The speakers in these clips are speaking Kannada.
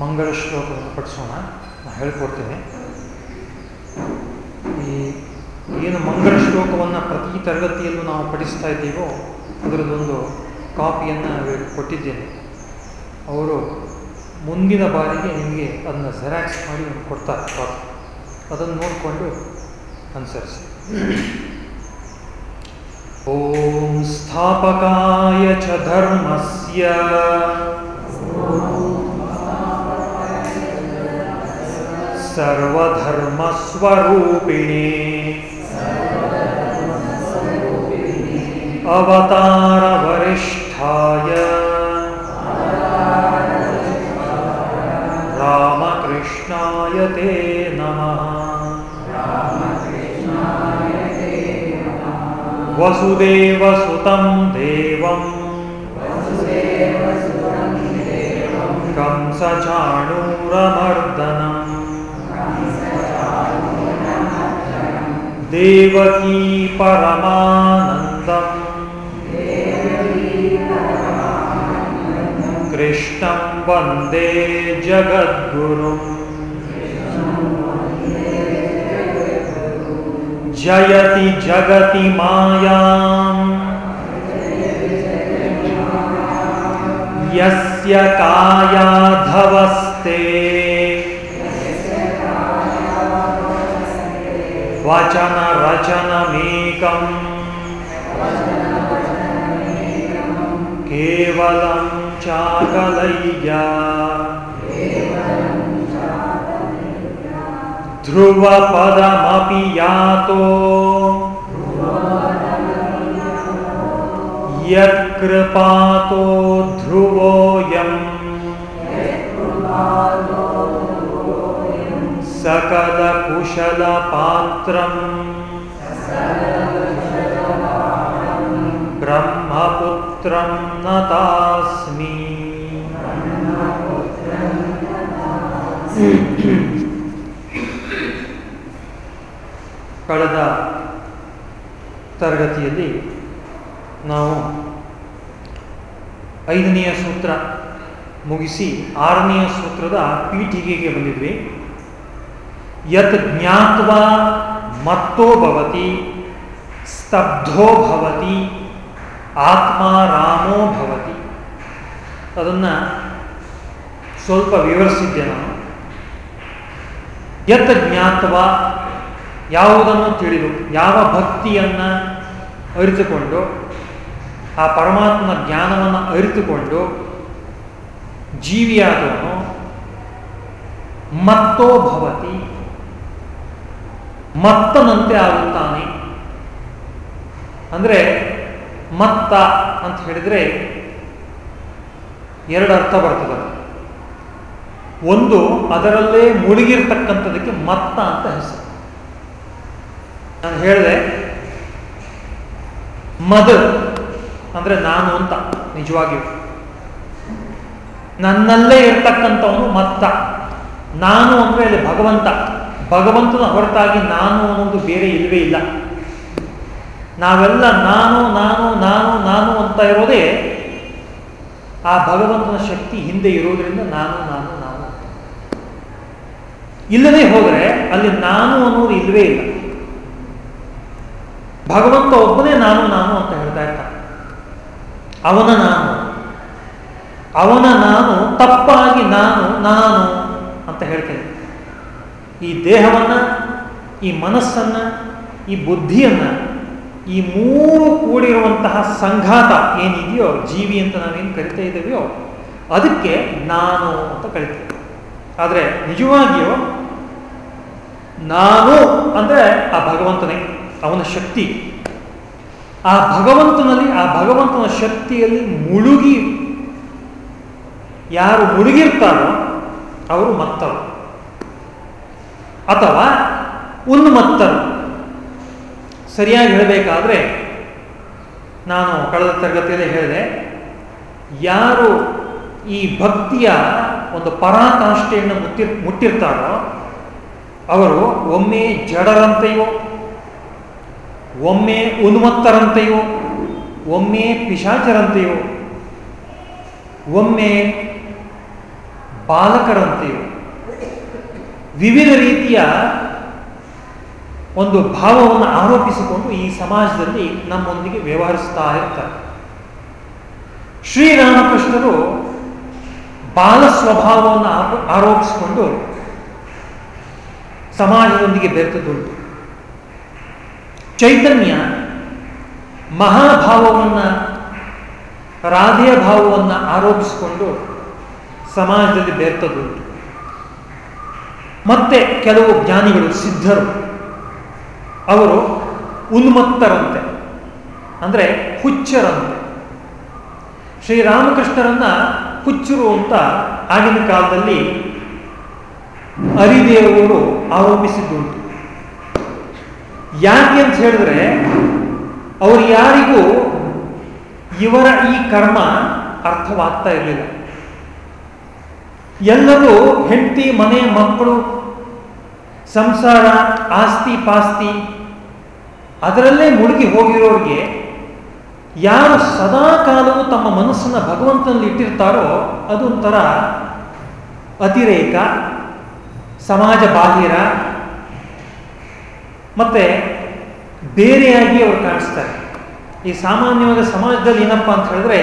ಮಂಗಳ ಶ್ಲೋಕವನ್ನು ಪಠಿಸೋಣ. ನಾನು ಹೇಳ್ಕೊಡ್ತೇನೆ. ಈ ಏನು ಮಂಗಳ ಶ್ಲೋಕವನ್ನು ಪ್ರತಿ ತರಗತಿಯಲ್ಲೂ ನಾವು ಪಠಿಸ್ತಾ ಇದ್ದೀವೋ ಅದರದ್ದೊಂದು ಕಾಪಿಯನ್ನು ಕೊಟ್ಟಿದ್ದೇನೆ. ಅವರು ಮುಂದಿನ ಬಾರಿಗೆ ನಿಮಗೆ ಅದನ್ನು ಜೆರಾಕ್ಸ್ ಮಾಡಿ ಕೊಡ್ತಾರೆ ಕಾಪಿ. ಅದನ್ನು ನೋಡಿಕೊಂಡು ಅನುಸರಿಸಿ. ಓಂ ಸ್ಥಾಪಕಾಯ ಚ ಧರ್ಮಸ್ಯ. सर्वधर्मस्वरूपिणे। अवतारवरिष्ठाय। रामकृष्णाय ते नमः। वसुदेवसुतं देवम् कंसचाणूरमर्दनम्। देवकी परमानन्दम्। कृष्णं वंदे जगद्गुरुम्। जयति जगति मायाम्। यस्य कायाधवस्ते। वचनरचनमेकम् केवलं चाकलय्या। ध्रुवपदमपि यातो। यत्कृपातो ध्रुवोऽयम्। सकलकुशलपात्रम् ब्रह्मपुत्रं नतास्मि ಕಳೆದ ತರಗತಿಯಲ್ಲಿ ನಾವು ಐದನೆಯ ಸೂತ್ರ ಮುಗಿಸಿ ಆರನೆಯ ಸೂತ್ರದ ಪೀಠಿಗೆಗೆ ಬಂದಿದ್ವಿ ಯತ್ ಜ್ಞಾತ್ವ ಮತ್ತೋ ಭವತಿ ಸ್ತಬ್ಧೋ ಭವತಿ ಆತ್ಮ ರಾಮೋ ಭವತಿ ಅದನ್ನು ಸ್ವಲ್ಪ ವಿವರಿಸಿದ್ದೆ ನಾನು ಯತ್ ಜ್ಞಾತ್ವ ಯಾವುದನ್ನು ತಿಳಿದು, ಯಾವ ಭಕ್ತಿಯನ್ನು ಅರಿತುಕೊಂಡು, ಆ ಪರಮಾತ್ಮನ ಜ್ಞಾನವನ್ನು ಅರಿತುಕೊಂಡು ಜೀವಿಯಾದವನು ಮತ್ತೋ ಭವತಿ ಮತ್ತನಂತೆ ಆಗುತ್ತಾನೆ. ಅಂದರೆ ಮತ್ತ ಅಂತ ಹೇಳಿದರೆ ಎರಡು ಅರ್ಥ ಬರ್ತದೆ ಒಂದು ಅದರಲ್ಲೇ ಮುಳುಗಿರ್ತಕ್ಕಂಥದಕ್ಕೆ ಮತ್ತ ಅಂತ ಹೆಸರು. ನಾನು ಹೇಳಿದೆ, ಮದ ಅಂದರೆ ನಾನು ಅಂತ ನಿಜವಾಗಿಯೂ. ನನ್ನಲ್ಲೇ ಇರ್ತಕ್ಕಂಥವನು ಮತ್ತ. ನಾನು ಅಂದರೆ ಅಲ್ಲಿ ಭಗವಂತ. ಭಗವಂತನ ಹೊರತಾಗಿ ನಾನು ಅನ್ನೋದು ಬೇರೆ ಇಲ್ಲವೇ ಇಲ್ಲ. ನಾವೆಲ್ಲ ನಾನು ನಾನು ನಾನು ನಾನು ಅಂತ ಇರೋದೇ ಆ ಭಗವಂತನ ಶಕ್ತಿ ಹಿಂದೆ ಇರೋದ್ರಿಂದ ನಾನು ನಾನು ನಾನು. ಇಲ್ಲದೆ ಹೋದರೆ ಅಲ್ಲಿ ನಾನು ಅನ್ನೋದು ಇಲ್ಲವೇ ಇಲ್ಲ. ಭಗವಂತ ಒಬ್ಬನೇ ನಾನು ನಾನು ಅಂತ ಹೇಳ್ತಾ ಇರ್ತಾನೆ. ಅವನ ನಾನು ಅವನ ನಾನು ತಪ್ಪಾಗಿ ನಾನು ನಾನು ಅಂತ ಹೇಳ್ತೇನೆ. ಈ ದೇಹವನ್ನ, ಈ ಮನಸ್ಸನ್ನ, ಈ ಬುದ್ಧಿಯನ್ನ, ಈ ಮೂರು ಕೂಡಿರುವಂತಹ ಸಂಘಾತ ಏನಿದೆಯೋ, ಜೀವಿ ಅಂತ ನಾವೇನು ಕರಿತಾ ಇದ್ದೇವೆಯೋ, ಅದಕ್ಕೆ ನಾನು ಅಂತ ಕರಿತೇವೆ. ಆದರೆ ನಿಜವಾಗಿಯೂ ನಾನು ಅಂದರೆ ಆ ಭಗವಂತನೇ, ಅವನ ಶಕ್ತಿ. ಆ ಭಗವಂತನಲ್ಲಿ, ಆ ಭಗವಂತನ ಶಕ್ತಿಯಲ್ಲಿ ಮುಳುಗಿ ಯಾರು ಮುಳುಗಿರ್ತಾರೋ, ಅವರು ಮತ್ತರು ಅಥವಾ ಉನ್ಮತ್ತರು ಸರಿಯಾಗಿ ಹೇಳಬೇಕಾದ್ರೆ, ನಾನು ಕಳೆದ ತರಗತಿಯಲ್ಲಿ ಹೇಳಿದೆ, ಯಾರು ಈ ಭಕ್ತಿಯ ಒಂದು ಪರಾಕಾಷ್ಠೆಯನ್ನು ಮುತ್ತಿ, ಮುಟ್ಟಿರ್ತಾರೋ, ಅವರು ಒಮ್ಮೆ ಜಡರಂತೆಯೋ, ಒಮ್ಮೆ ಉನ್ಮತ್ತರಂತೆಯೋ, ಒಮ್ಮೆ ಪಿಶಾಚರಂತೆಯೋ, ಒಮ್ಮೆ ಬಾಲಕರಂತೆಯೂ ವಿವಿಧ ರೀತಿಯ ಒಂದು ಭಾವವನ್ನು ಆರೋಪಿಸಿಕೊಂಡು ಈ ಸಮಾಜದಲ್ಲಿ ನಮ್ಮೊಂದಿಗೆ ವ್ಯವಹರಿಸ್ತಾ ಇರ್ತಾರೆ. ಶ್ರೀರಾಮಕೃಷ್ಣರು ಬಾಲ ಸ್ವಭಾವವನ್ನು ಆರೋಪಿಸಿಕೊಂಡು ಸಮಾಜದೊಂದಿಗೆ ಬೆರೆತದುಂಟು ಚೈತನ್ಯ ಮಹಾಭಾವವನ್ನು, ರಾಧೆಯ ಭಾವವನ್ನು ಆರೋಪಿಸಿಕೊಂಡು ಸಮಾಜದಲ್ಲಿ ಬೆರೆತದುಂಟು ಮತ್ತೆ ಕೆಲವು ಜ್ಞಾನಿಗಳು ಸಿದ್ಧರು. ಅವರು ಉನ್ಮತ್ತರಂತೆ, ಅಂದರೆ ಹುಚ್ಚರಂತೆ. ಶ್ರೀರಾಮಕೃಷ್ಣರನ್ನ ಹುಚ್ಚರು ಅಂತ ಆಗಿನ ಕಾಲದಲ್ಲಿ ಅರಿದೇವರು ಆರೋಪಿಸಿದ್ದುಂಟು. ಯಾಕೆ ಅಂತ ಹೇಳಿದ್ರೆ, ಅವರು ಯಾರಿಗೂ ಇವರ ಈ ಕರ್ಮ ಅರ್ಥವಾಗ್ತಾ ಇರಲಿಲ್ಲ. ಎಲ್ಲರೂ ಹೆಂಡತಿ, ಮನೆ, ಮಕ್ಕಳು ಸಂಸಾರ, ಆಸ್ತಿ ಪಾಸ್ತಿ, ಅದರಲ್ಲೇ ಮುಳುಗಿ ಹೋಗಿರೋರಿಗೆ ಯಾರು ಸದಾ ಕಾಲವು ತಮ್ಮ ಮನಸ್ಸನ್ನು ಭಗವಂತನಲ್ಲಿ ಇಟ್ಟಿರ್ತಾರೋ ಅದೊಂಥರ ಅತಿರೇಕ, ಸಮಾಜ ಬಾಹಿರ, ಮತ್ತೆ ಬೇರೆಯಾಗಿ ಅವರು ಕಾಣಿಸ್ತಾರೆ. ಈ ಸಾಮಾನ್ಯವಾದ ಸಮಾಜದಲ್ಲಿ ಏನಪ್ಪ ಅಂತ ಹೇಳಿದ್ರೆ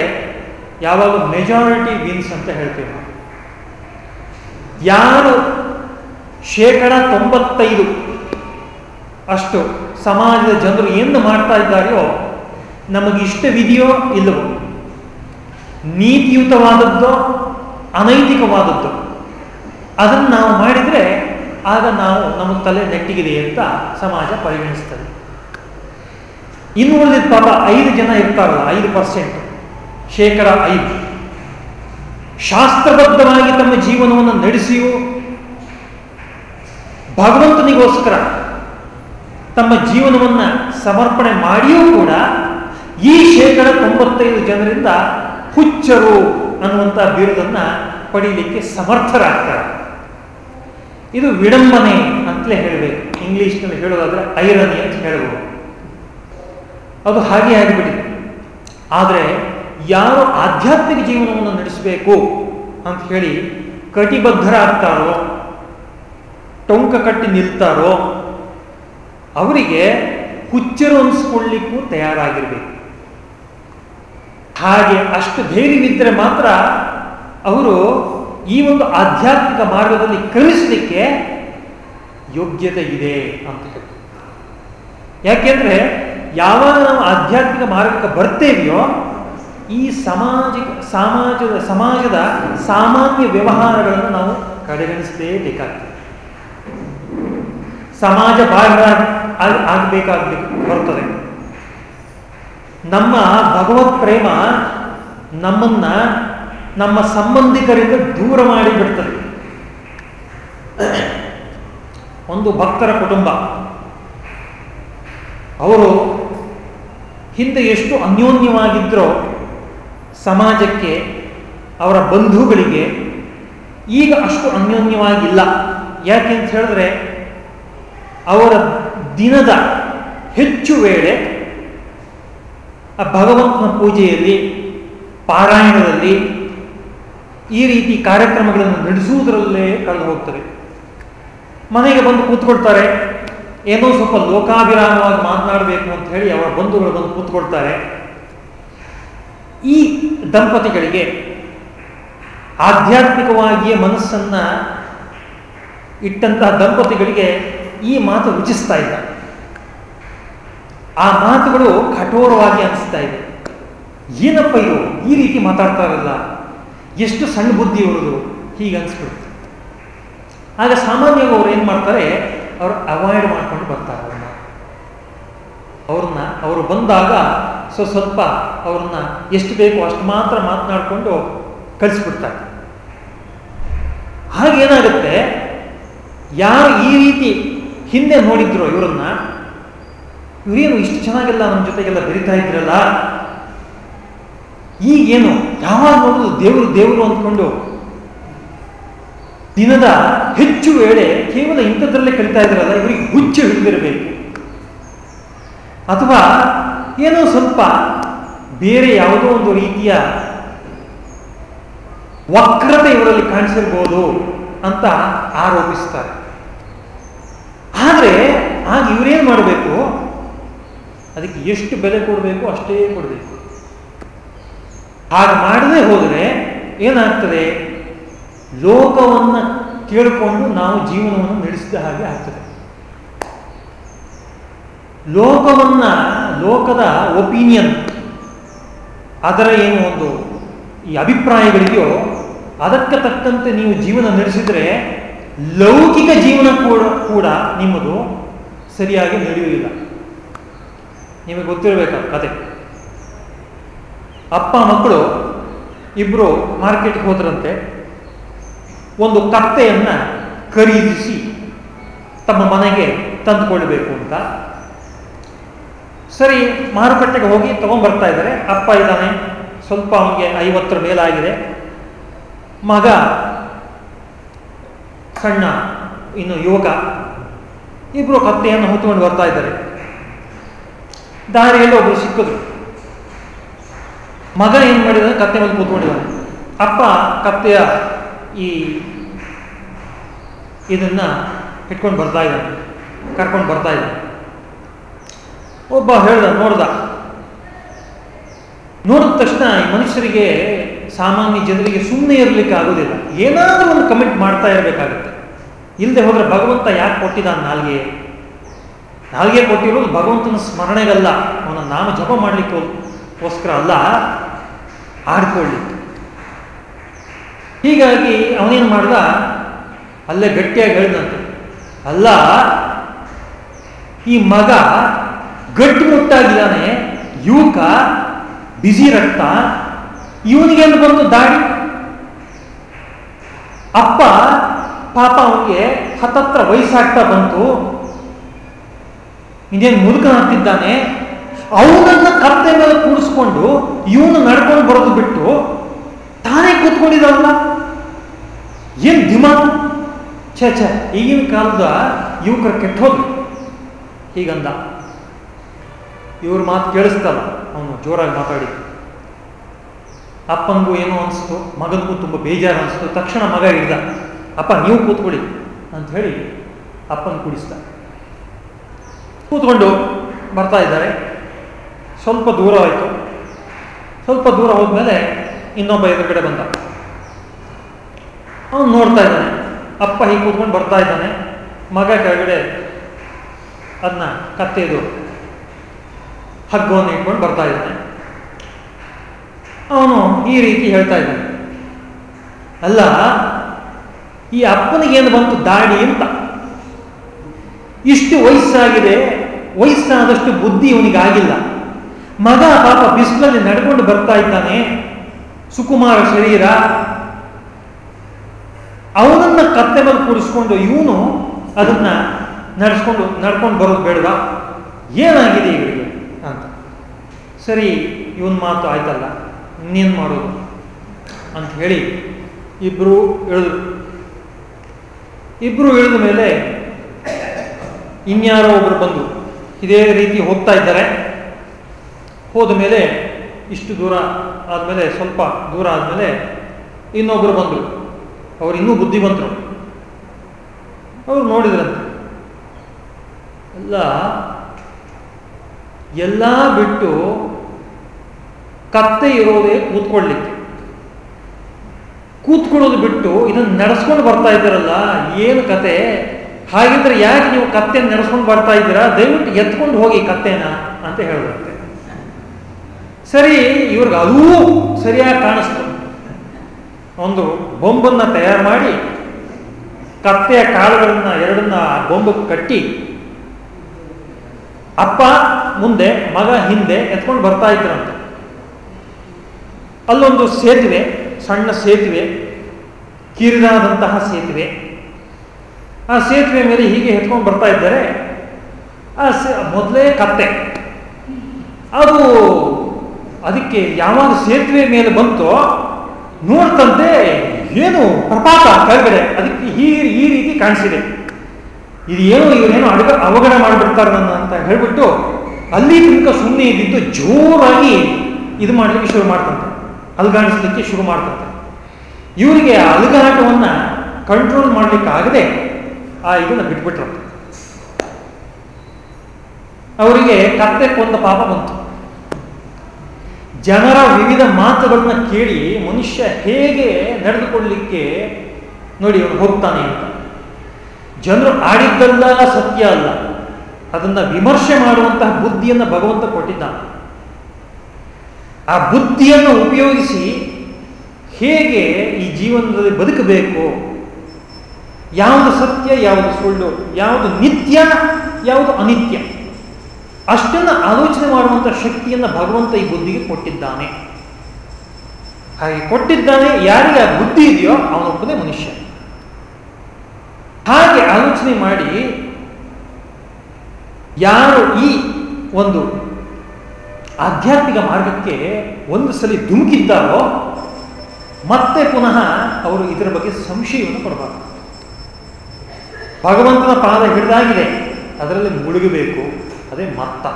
ಯಾವಾಗಲೂ ಮೆಜಾರಿಟಿ ವಿನ್ಸ್ ಅಂತ ಹೇಳ್ತೀವಿ ಯಾರು ಶೇಕಡ ತೊಂಬತ್ತೈದು ಅಷ್ಟು ಸಮಾಜದ ಜನರು ಏನು ಮಾಡ್ತಾ ಇದ್ದಾರೆಯೋ ನಮಗಿಷ್ಟವಿದೆಯೋ ಇಲ್ಲವೋ? ನೀತಿಯುತವಾದದ್ದೋ, ಅನೈತಿಕವಾದದ್ದು? ಅದನ್ನು ನಾವು ಮಾಡಿದರೆ ಆಗ ನಾವು ನಮ್ಮ ತಲೆ ನೆಟ್ಟಿಗಿದೆ ಅಂತ ಸಮಾಜ ಪರಿಗಣಿಸ್ತದೆ. ಇನ್ನು ಉಳಿದ ಪಾಪ ಐದು ಜನ ಇರ್ತಾರಲ್ಲ, ಐದು ಪರ್ಸೆಂಟ್ ಶೇಕಡ ಐದು. ಶಾಸ್ತ್ರಬದ್ಧವಾಗಿ ತಮ್ಮ ಜೀವನವನ್ನು ನಡೆಸಿಯೂ ಭಗವಂತನಿಗೋಸ್ಕರ ತಮ್ಮ ಜೀವನವನ್ನು ಸಮರ್ಪಣೆ ಮಾಡಿಯೂ ಕೂಡ ಈ ಶೇಕಡ ತೊಂಬತ್ತೈದು ಜನರಿಂದ ಹುಚ್ಚರು ಅನ್ನುವಂಥ ಬಿರುದನ್ನ ಪಡೀಲಿಕ್ಕೆ ಸಮರ್ಥರಾಗ್ತಾರೆ. ಇದು ವಿಡಂಬನೆ ಅಂತಲೇ ಹೇಳಬೇಕು. ಇಂಗ್ಲಿಷ್ನಲ್ಲಿ ಹೇಳೋದಾದ್ರೆ ಐರನಿ ಅಂತ ಹೇಳಬಹುದು. ಅದು ಹಾಗೆ ಆಗಿಬಿಟ್ಟಿದೆ ಆದರೆ ಯಾರು ಆಧ್ಯಾತ್ಮಿಕ ಜೀವನವನ್ನು ನಡೆಸಬೇಕು ಅಂತ ಹೇಳಿ ಕಟಿಬದ್ಧರಾಗ್ತಾರೋ ಟೊಂಕ ಕಟ್ಟಿ ನಿಲ್ತಾರೋ, ಅವರಿಗೆ ಹುಚ್ಚರು ಅನಿಸ್ಕೊಳ್ಳಿಕ್ಕೂ ತಯಾರಾಗಿರ್ಬೇಕು. ಹಾಗೆ ಅಷ್ಟು ಧೈರ್ಯವಿದ್ದರೆ ಮಾತ್ರ ಅವರು ಈ ಒಂದು ಆಧ್ಯಾತ್ಮಿಕ ಮಾರ್ಗದಲ್ಲಿ ಕ್ರಮಿಸಲಿಕ್ಕೆ ಯೋಗ್ಯತೆ ಇದೆ ಅಂತ ಹೇಳ್ತಾರೆ. ಯಾಕೆಂದ್ರೆ ಯಾವಾಗ ನಾವು ಆಧ್ಯಾತ್ಮಿಕ ಮಾರ್ಗಕ್ಕೆ ಬರ್ತೇವೆಯೋ, ಈ ಸಾಮಾಜಿಕ ಸಮಾಜದ ಸಮಾಜದ ಸಾಮಾನ್ಯ ವ್ಯವಹಾರಗಳನ್ನು ನಾವು ಕಡೆಗಣಿಸಲೇಬೇಕಾಗ್ತದೆ. ಸಮಾಜ ಬಾಹ್ಯ ಆಗಬೇಕಾಗಬೇಕು ಬರ್ತದೆ. ನಮ್ಮ ಭಗವತ್ ಪ್ರೇಮ ನಮ್ಮನ್ನ, ನಮ್ಮ ಸಂಬಂಧಿಕರಿಂದ ದೂರ ಮಾಡಿ ಬಿಡ್ತದೆ. ಒಂದು ಭಕ್ತರ ಕುಟುಂಬ. ಅವರು ಹಿಂದೆ ಎಷ್ಟು ಅನ್ಯೋನ್ಯವಾಗಿದ್ದರೋ ಸಮಾಜಕ್ಕೆ, ಅವರ ಬಂಧುಗಳಿಗೆ ಈಗ ಅಷ್ಟು ಅನ್ಯೋನ್ಯವಾಗಿಲ್ಲ. ಯಾಕೆ ಅಂತ ಹೇಳಿದ್ರೆ ಅವರ ದಿನದ ಹೆಚ್ಚು ವೇಳೆ ಆ ಭಗವಂತನ ಪೂಜೆಯಲ್ಲಿ, ಪಾರಾಯಣದಲ್ಲಿ ಈ ರೀತಿ ಕಾರ್ಯಕ್ರಮಗಳನ್ನು ನಡೆಸುವುದರಲ್ಲೇ ಕಳೆದು ಹೋಗ್ತದೆ. ಮನೆಗೆ ಬಂದು ಕೂತ್ಕೊಳ್ತಾರೆ. ಏನೋ ಸ್ವಲ್ಪ ಲೋಕಾಭಿರಾಮವಾಗಿ ಮಾತನಾಡಬೇಕು ಅಂತ ಹೇಳಿ ಅವರ ಬಂಧುಗಳು ಬಂದು ಕೂತ್ಕೊಳ್ತಾರೆ. ಈ ದಂಪತಿಗಳಿಗೆ ಆಧ್ಯಾತ್ಮಿಕವಾಗಿಯೇ ಮನಸ್ಸನ್ನು ಇಟ್ಟಂತಹ ದಂಪತಿಗಳಿಗೆ ಈ ಮಾತು ರುಚಿಸ್ತಾ ಇಲ್ಲ. ಆ ಮಾತುಗಳು ಕಠೋರವಾಗಿ ಅನಿಸ್ತಾ ಇದೆ. ಏನಪ್ಪ ಇವರು ಈ ರೀತಿ ಮಾತಾಡ್ತಾರಲ್ಲ ಎಷ್ಟು ಸಣ್ಣ ಬುದ್ಧಿ ಅವರದು ಹೀಗೆ ಅನಿಸ್ಬಿಡುತ್ತೆ. ಆಗ ಸಾಮಾನ್ಯವಾಗಿ ಅವ್ರು ಏನು ಮಾಡ್ತಾರೆ? ಅವರು ಅವಾಯ್ಡ್ ಮಾಡ್ಕೊಂಡು ಬರ್ತಾರೆ ಅವ್ರನ್ನ. ಅವ್ರನ್ನ, ಅವರು ಬಂದಾಗ ಸೊ ಸ್ವಲ್ಪ ಅವ್ರನ್ನ ಎಷ್ಟು ಬೇಕೋ ಅಷ್ಟು ಮಾತ್ರ ಮಾತನಾಡಿಕೊಂಡು ಕಳಿಸ್ಬಿಡ್ತಾರೆ. ಹಾಗೇನಾಗುತ್ತೆ? ಯಾರು ಈ ರೀತಿ ಹಿಂದೆ ನೋಡಿದ್ರು ಇವರನ್ನ. ಇವರೇನು ಇಷ್ಟು ಚೆನ್ನಾಗೆಲ್ಲ ನಮ್ಮ ಜೊತೆಗೆಲ್ಲ ಬೆರಿತಾ ಇದ್ರಲ್ಲ? ಈಗೇನು? ಯಾವಾಗ ನೋಡೋದು ದೇವರು ದೇವರು ಅಂದ್ಕೊಂಡು ದಿನದ ಹೆಚ್ಚು ವೇಳೆ ಕೇವಲ ಇಂಥದ್ರಲ್ಲೇ ಕಲಿತಾ ಇದ್ರಲ್ಲ, ಇವರಿಗೆ ಹುಚ್ಚು ಹಿಡಿದಿರಬೇಕು. ಅಥವಾ ಏನೋ ಸ್ವಲ್ಪ ಬೇರೆ ಯಾವುದೋ ಒಂದು ರೀತಿಯ ವಕ್ರತೆ ಇವರಲ್ಲಿ ಕಾಣಿಸಿರ್ಬೋದು ಅಂತ ಆರೋಪಿಸ್ತಾರೆ. ಆದರೆ ಆಗ ಇವರೇನು ಮಾಡಬೇಕು? ಅದಕ್ಕೆ ಎಷ್ಟು ಬೆಲೆ ಕೊಡಬೇಕು ಅಷ್ಟೇ ಕೊಡಬೇಕು. ಹಾಗೆ ಮಾಡದೆ ಹೋದರೆ ಏನಾಗ್ತದೆ? ಲೋಕವನ್ನು ಕೇಳಿಕೊಂಡು ನಾವು ಜೀವನವನ್ನು ನಡೆಸಿದ ಹಾಗೆ ಆಗ್ತದೆ. ಲೋಕವನ್ನ, ಲೋಕದ ಒಪಿನಿಯನ್, ಅದರ ಏನು ಒಂದು ಈ ಅಭಿಪ್ರಾಯಗಳಿದೆಯೋ, ಅದಕ್ಕೆ ತಕ್ಕಂತೆ ನೀವು ಜೀವನ ನಡೆಸಿದರೆ ಲೌಕಿಕ ಜೀವನ ಕೂಡ ಕೂಡ ನಿಮ್ಮದು ಸರಿಯಾಗಿ ನಡೆಯುವುದಿಲ್ಲ. ನಿಮಗೆ ಗೊತ್ತಿರಬೇಕ ಕತೆ. ಅಪ್ಪ ಮಕ್ಕಳು ಇಬ್ಬರು ಮಾರ್ಕೆಟ್ಗೆ ಹೋದ್ರಂತೆ. ಒಂದು ಕತ್ತೆಯನ್ನು ಖರೀದಿಸಿ ತಮ್ಮ ಮನೆಗೆ ತಂದುಕೊಳ್ಬೇಕು ಅಂತ. ಸರಿ, ಮಾರುಕಟ್ಟೆಗೆ ಹೋಗಿ ಬರ್ತಾ ಇದ್ದಾರೆ. ಅಪ್ಪ ಇದ್ದಾನೆ. ಸ್ವಲ್ಪ ಅವನಿಗೆ ಐವತ್ತರ ಮೇಲಾಗಿದೆ. ಮಗ ಸಣ್ಣ ಇನ್ನು ಯುವಕ ಇಬ್ಬರು ಕತ್ತೆಯನ್ನು ಹೊತ್ತುಕೊಂಡು ಬರ್ತಾ ಇದ್ದಾರೆ. ದಾರಿಯಲ್ಲಿ ಒಬ್ರು ಸಿಕ್ಕಿದ್ರು. ಮಗ ಏನು ಮಾಡಿದ ಕತ್ತೆ ಮೇಲೆ ಕೂತ್ಕೊಂಡಿದ್ದಾನೆ. ಅಪ್ಪ ಕತ್ತೆಯ ಈ ಇದನ್ನ ಇಟ್ಕೊಂಡು ಬರ್ತಾ ಇದ್ದಾನೆ, ಕರ್ಕೊಂಡು ಬರ್ತಾ ಇದ್ದಾನೆ. ಒಬ್ಬ ಹೇಳ್ದ, ನೋಡ್ದ. ನೋಡಿದ ತಕ್ಷಣ ಈ ಮನುಷ್ಯರಿಗೆ, ಸಾಮಾನ್ಯ ಜನರಿಗೆ ಸುಮ್ಮನೆ ಇರಲಿಕ್ಕೆ ಆಗೋದಿಲ್ಲ ಏನಾದರೂ ಒಂದು ಕಮೆಂಟ್ ಮಾಡ್ತಾ ಇರಬೇಕಾಗುತ್ತೆ. ಇಲ್ಲದೆ ಹೋದ್ರೆ ಭಗವಂತ ಯಾಕೆ ಕೊಟ್ಟಿದ್ದಾನೆ ನಾಲ್ಗೆ? ನಾಲ್ಗೆ ಕೊಟ್ಟಿರೋದು ಭಗವಂತನ ಸ್ಮರಣೆಗಲ್ಲ. ಅವನ ನಾಮ ಜಪ ಮಾಡಲಿಕ್ಕೋಸ್ಕರ ಅಲ್ಲ ಆಡ್ಕೊಳ್ಳಿ ಹೀಗಾಗಿ ಅವನೇನು ಮಾಡ್ದ? ಅಲ್ಲೇ ಗಟ್ಟಿಯಾಗಿ ಹೇಳಿದಂತೆ. ಅಲ್ಲ, ಈ ಮಗ ಗಟ್ಟಿಮುಟ್ಟಾಗಿದ್ದಾನೆ ಯುವಕ ಬಿಸಿ ರಕ್ತ, ಇವನಿಗೆ ಬಂತು ದಾಡಿ. ಅಪ್ಪ ಪಾಪ ಅವನಿಗೆ ಹತ್ತತ್ರ ವಯಸ್ಸಾಗ್ತಾ ಬಂತು. ಇನ್ನೇನು ಮುದುಕನಾಗ್ತಿದ್ದಾನೆ ಅವನನ್ನ ಕತ್ತೆ ಮೇಲೆ ಕೂಡಿಸ್ಕೊಂಡು ಇವನು ನಡ್ಕೊಂಡು ಬರೋದು ಬಿಟ್ಟು ತಾನೇ ಕೂತ್ಕೊಂಡಿದ್ದಾವಲ್ಲ ಏನ್ ದಿಮಾಗ್? ಛೇ ಛೇ, ಈಗಿನ ಕಾಲದ ಯುವಕರು ಕೆಟ್ಟೋದ್ರು ಹೀಗಂದ. ಇವ್ರ ಮಾತು ಕೇಳಿಸ್ತಲ್ಲ ಅವನು ಜೋರಾಗಿ ಮಾತಾಡಿ. ಅಪ್ಪನಿಗೂ ಏನೋ ಅನಿಸ್ತು, ಮಗನಿಗೂ ತುಂಬ ಬೇಜಾರು ಅನಿಸ್ತು. ತಕ್ಷಣ ಮಗ ಹಿಡ್ದ ಅಪ್ಪ, ನೀವು ಕೂತ್ಕೊಳ್ಳಿ ಅಂತ ಹೇಳಿ ಅಪ್ಪನ ಕುಡಿಸ್ತ ಕೂತ್ಕೊಂಡು ಬರ್ತಾ ಇದ್ದಾರೆ. ಸ್ವಲ್ಪ ದೂರ ಆಯಿತು ಸ್ವಲ್ಪ ದೂರ ಹೋದ್ಮೇಲೆ ಇನ್ನೊಬ್ಬ ಎದುರುಗಡೆ ಬಂದ. ಅವನು ನೋಡ್ತಾ ಇದ್ದಾನೆ. ಅಪ್ಪ ಹೀಗೆ ಕೂತ್ಕೊಂಡು ಬರ್ತಾ ಇದ್ದಾನೆ. ಮಗ ಕೆಳಗಡೆ ಅದನ್ನ ಕತ್ತೆದು ಹಗ್ಗವನ್ನು ಇಟ್ಕೊಂಡು ಬರ್ತಾ ಇದ್ದಾನೆ. ಅವನು ಈ ರೀತಿ ಹೇಳ್ತಾ ಇದ್ದಾನೆ. ಅಲ್ಲ ಈ ಅಪ್ಪನಿಗೇನು ಬಂತು? ದಾಡಿ ಅಂತ. ಇಷ್ಟು ವಯಸ್ಸಾಗಿದೆ, ವಯಸ್ಸಾದಷ್ಟು ಬುದ್ಧಿ ಇವನಿಗಾಗಿಲ್ಲ. ಮಗ, ಪಾಪ ಬಿಸಿಲಲ್ಲಿ ನಡ್ಕೊಂಡು ಬರ್ತಾ ಇದ್ದಾನೆ, ಸುಕುಮಾರ ಶರೀರ. ಅವನನ್ನ ಕತ್ತೆ ಮೇಲೆ ಕೂಡಿಸ್ಕೊಂಡು ಇವನು ಅದನ್ನ ನಡೆಸ್ಕೊಂಡು, ನಡ್ಕೊಂಡು ಬರೋದು ಬೇಡವಾ? ಏನಾಗಿದೆ ಇವರಿಗೆ ಅಂತ. ಸರಿ, ಇವನ್ ಮಾತು ಆಯ್ತಲ್ಲ, ಇನ್ನೇನು ಮಾಡೋದು? ಅಂತ ಹೇಳಿ ಇಬ್ರು ಇಳಿದ್ರು ಇಬ್ರು ಇಳಿದ ಮೇಲೆ ಇನ್ಯಾರೋ ಒಬ್ರು ಬಂದು ಇದೇ ರೀತಿ ಹೋಗ್ತಾ ಇದ್ದಾರೆ. ಹೋದ ಮೇಲೆ ಇಷ್ಟು ದೂರ ಆದಮೇಲೆ ಸ್ವಲ್ಪ ದೂರ ಆದಮೇಲೆ ಇನ್ನೊಬ್ಬರು ಬಂದರು. ಅವರು ಇನ್ನೂ ಬುದ್ಧಿವಂತರು. ಅವರು ನೋಡಿದ್ರಂತೆ. ಎಲ್ಲ ಎಲ್ಲ ಬಿಟ್ಟು ಕತ್ತೆ ಇರೋದೇ ಕೂತ್ಕೊಳ್ಳಿಕ್ಕೆ. ಕೂತ್ಕೊಳ್ಳೋದು ಬಿಟ್ಟು ಇದನ್ನು ನಡೆಸ್ಕೊಂಡು ಬರ್ತಾ ಇದ್ದೀರಲ್ಲ, ಏನು ಕತೆ? ಹಾಗಿದ್ರೆ ಯಾಕೆ ನೀವು ಕತ್ತೆ ನಡೆಸ್ಕೊಂಡು ಬರ್ತಾ ಇದ್ದೀರಾ? ದಯವಿಟ್ಟು ಎತ್ಕೊಂಡು ಹೋಗಿ ಕತ್ತೆನ ಅಂತ ಹೇಳಿದ್ರಂತೆ ಸರಿ, ಇವ್ರಿಗೆ ಅದೂ ಸರಿಯಾಗಿ ಕಾಣಿಸ್ತು. ಒಂದು ಬೊಂಬನ್ನ ತಯಾರು ಮಾಡಿ, ಕತ್ತೆಯ ಕಾಳುಗಳನ್ನು ಎರಡನ್ನ ಬೊಂಬಕ್ಕೆ ಕಟ್ಟಿ, ಅಪ್ಪ ಮುಂದೆ, ಮಗ ಹಿಂದೆ ಎತ್ಕೊಂಡು ಬರ್ತಾ ಇದ್ರಂತೆ. ಅಲ್ಲೊಂದು ಸೇತುವೆ. ಸಣ್ಣ ಸೇತುವೆ, ಕಿರಿದಾದಂತಹ ಸೇತುವೆ. ಆ ಸೇತುವೆ ಮೇಲೆ ಹೀಗೆ ಎತ್ಕೊಂಡು ಬರ್ತಾ ಇದ್ದಾರೆ. ಆ ಸೇ, ಮೊದಲೇ ಕತ್ತೆ. ಅದು ಅದಕ್ಕೆ ಯಾವಾಗ ಸೇತುವೆ ಮೇಲೆ ಬಂತೋ ನೋಡ್ತಂತೆ ಏನು ಪ್ರಪಾತ ಕೆಳಗಡೆ ಅದಕ್ಕೆ ಈ ಈ ರೀತಿ ಕಾಣಿಸಿದೆ. ಇದು ಏನೋ, ಇವರೇನೋ ಅಡಗ, ಅವಘಡ ಮಾಡಿಬಿಡ್ತಾರೆ ನನ್ನ ಅಂತ ಹೇಳ್ಬಿಟ್ಟು ಅಲ್ಲಿ ತನಕ ಸುಮ್ಮನೆ ಇದ್ದಿದ್ದು ಜೋರಾಗಿ ಇದು ಮಾಡಲಿಕ್ಕೆ ಶುರು ಮಾಡ್ತಂತೆ. ಅಲ್ಗಾಣಿಸ್ಲಿಕ್ಕೆ ಶುರು ಮಾಡ್ತಾರೆ ಇವರಿಗೆ ಆ ಅಲುಗಾಟವನ್ನು ಕಂಟ್ರೋಲ್ ಮಾಡಲಿಕ್ಕಾಗದೆ ಆ ಇದನ್ನು ಬಿಟ್ಬಿಟ್ರು ಅವರಿಗೆ ಕತ್ತೆ ಕೊಂದ ಪಾಪ ಬಂತು. ಜನರ ವಿವಿಧ ಮಾತುಗಳನ್ನ ಕೇಳಿ ಮನುಷ್ಯ ಹೇಗೆ ನಡೆದುಕೊಳ್ಳಲಿಕ್ಕೆ ನೋಡಿ ಅವನು ಹೋಗ್ತಾನೆ ಅಂತ. ಜನರು ಆಡಿದ್ದಲ್ಲ ಸತ್ಯ ಅಲ್ಲ. ಅದನ್ನ ವಿಮರ್ಶೆ ಮಾಡುವಂತಹ ಬುದ್ಧಿಯನ್ನು ಭಗವಂತ ಕೊಟ್ಟಿದ್ದಾನೆ. ಆ ಬುದ್ಧಿಯನ್ನು ಉಪಯೋಗಿಸಿ ಹೇಗೆ ಈ ಜೀವನದಲ್ಲಿ ಬದುಕಬೇಕು? ಯಾವುದು ಸತ್ಯ, ಯಾವುದು ಸುಳ್ಳು, ಯಾವುದು ನಿತ್ಯ, ಯಾವುದು ಅನಿತ್ಯ? ಅಷ್ಟನ್ನು ಆಲೋಚನೆ ಮಾಡುವಂಥ ಶಕ್ತಿಯನ್ನು ಭಗವಂತ ಈ ಬುದ್ಧಿಗೆ ಕೊಟ್ಟಿದ್ದಾನೆ. ಹಾಗೆ ಕೊಟ್ಟಿದ್ದಾನೆ, ಯಾರಿಗೆ ಆ ಬುದ್ಧಿ ಇದೆಯೋ ಅವನೊಬ್ಬನೇ ಮನುಷ್ಯ. ಹಾಗೆ ಆಲೋಚನೆ ಮಾಡಿ ಯಾರು ಈ ಒಂದು ಆಧ್ಯಾತ್ಮಿಕ ಮಾರ್ಗಕ್ಕೆ ಒಂದು ಸಲ ಧುಮುಕಿದ್ದಾರೋ, ಮತ್ತೆ ಪುನಃ ಅವರು ಇದರ ಬಗ್ಗೆ ಸಂಶಯವನ್ನು ಕೊಡಬಾರ್ದು ಭಗವಂತನ ಪಾದ ಹಿಡಿದಾಗಿದೆ, ಅದರಲ್ಲಿ ಮುಳುಗಬೇಕು, ಅದೇ ಮತ್ತ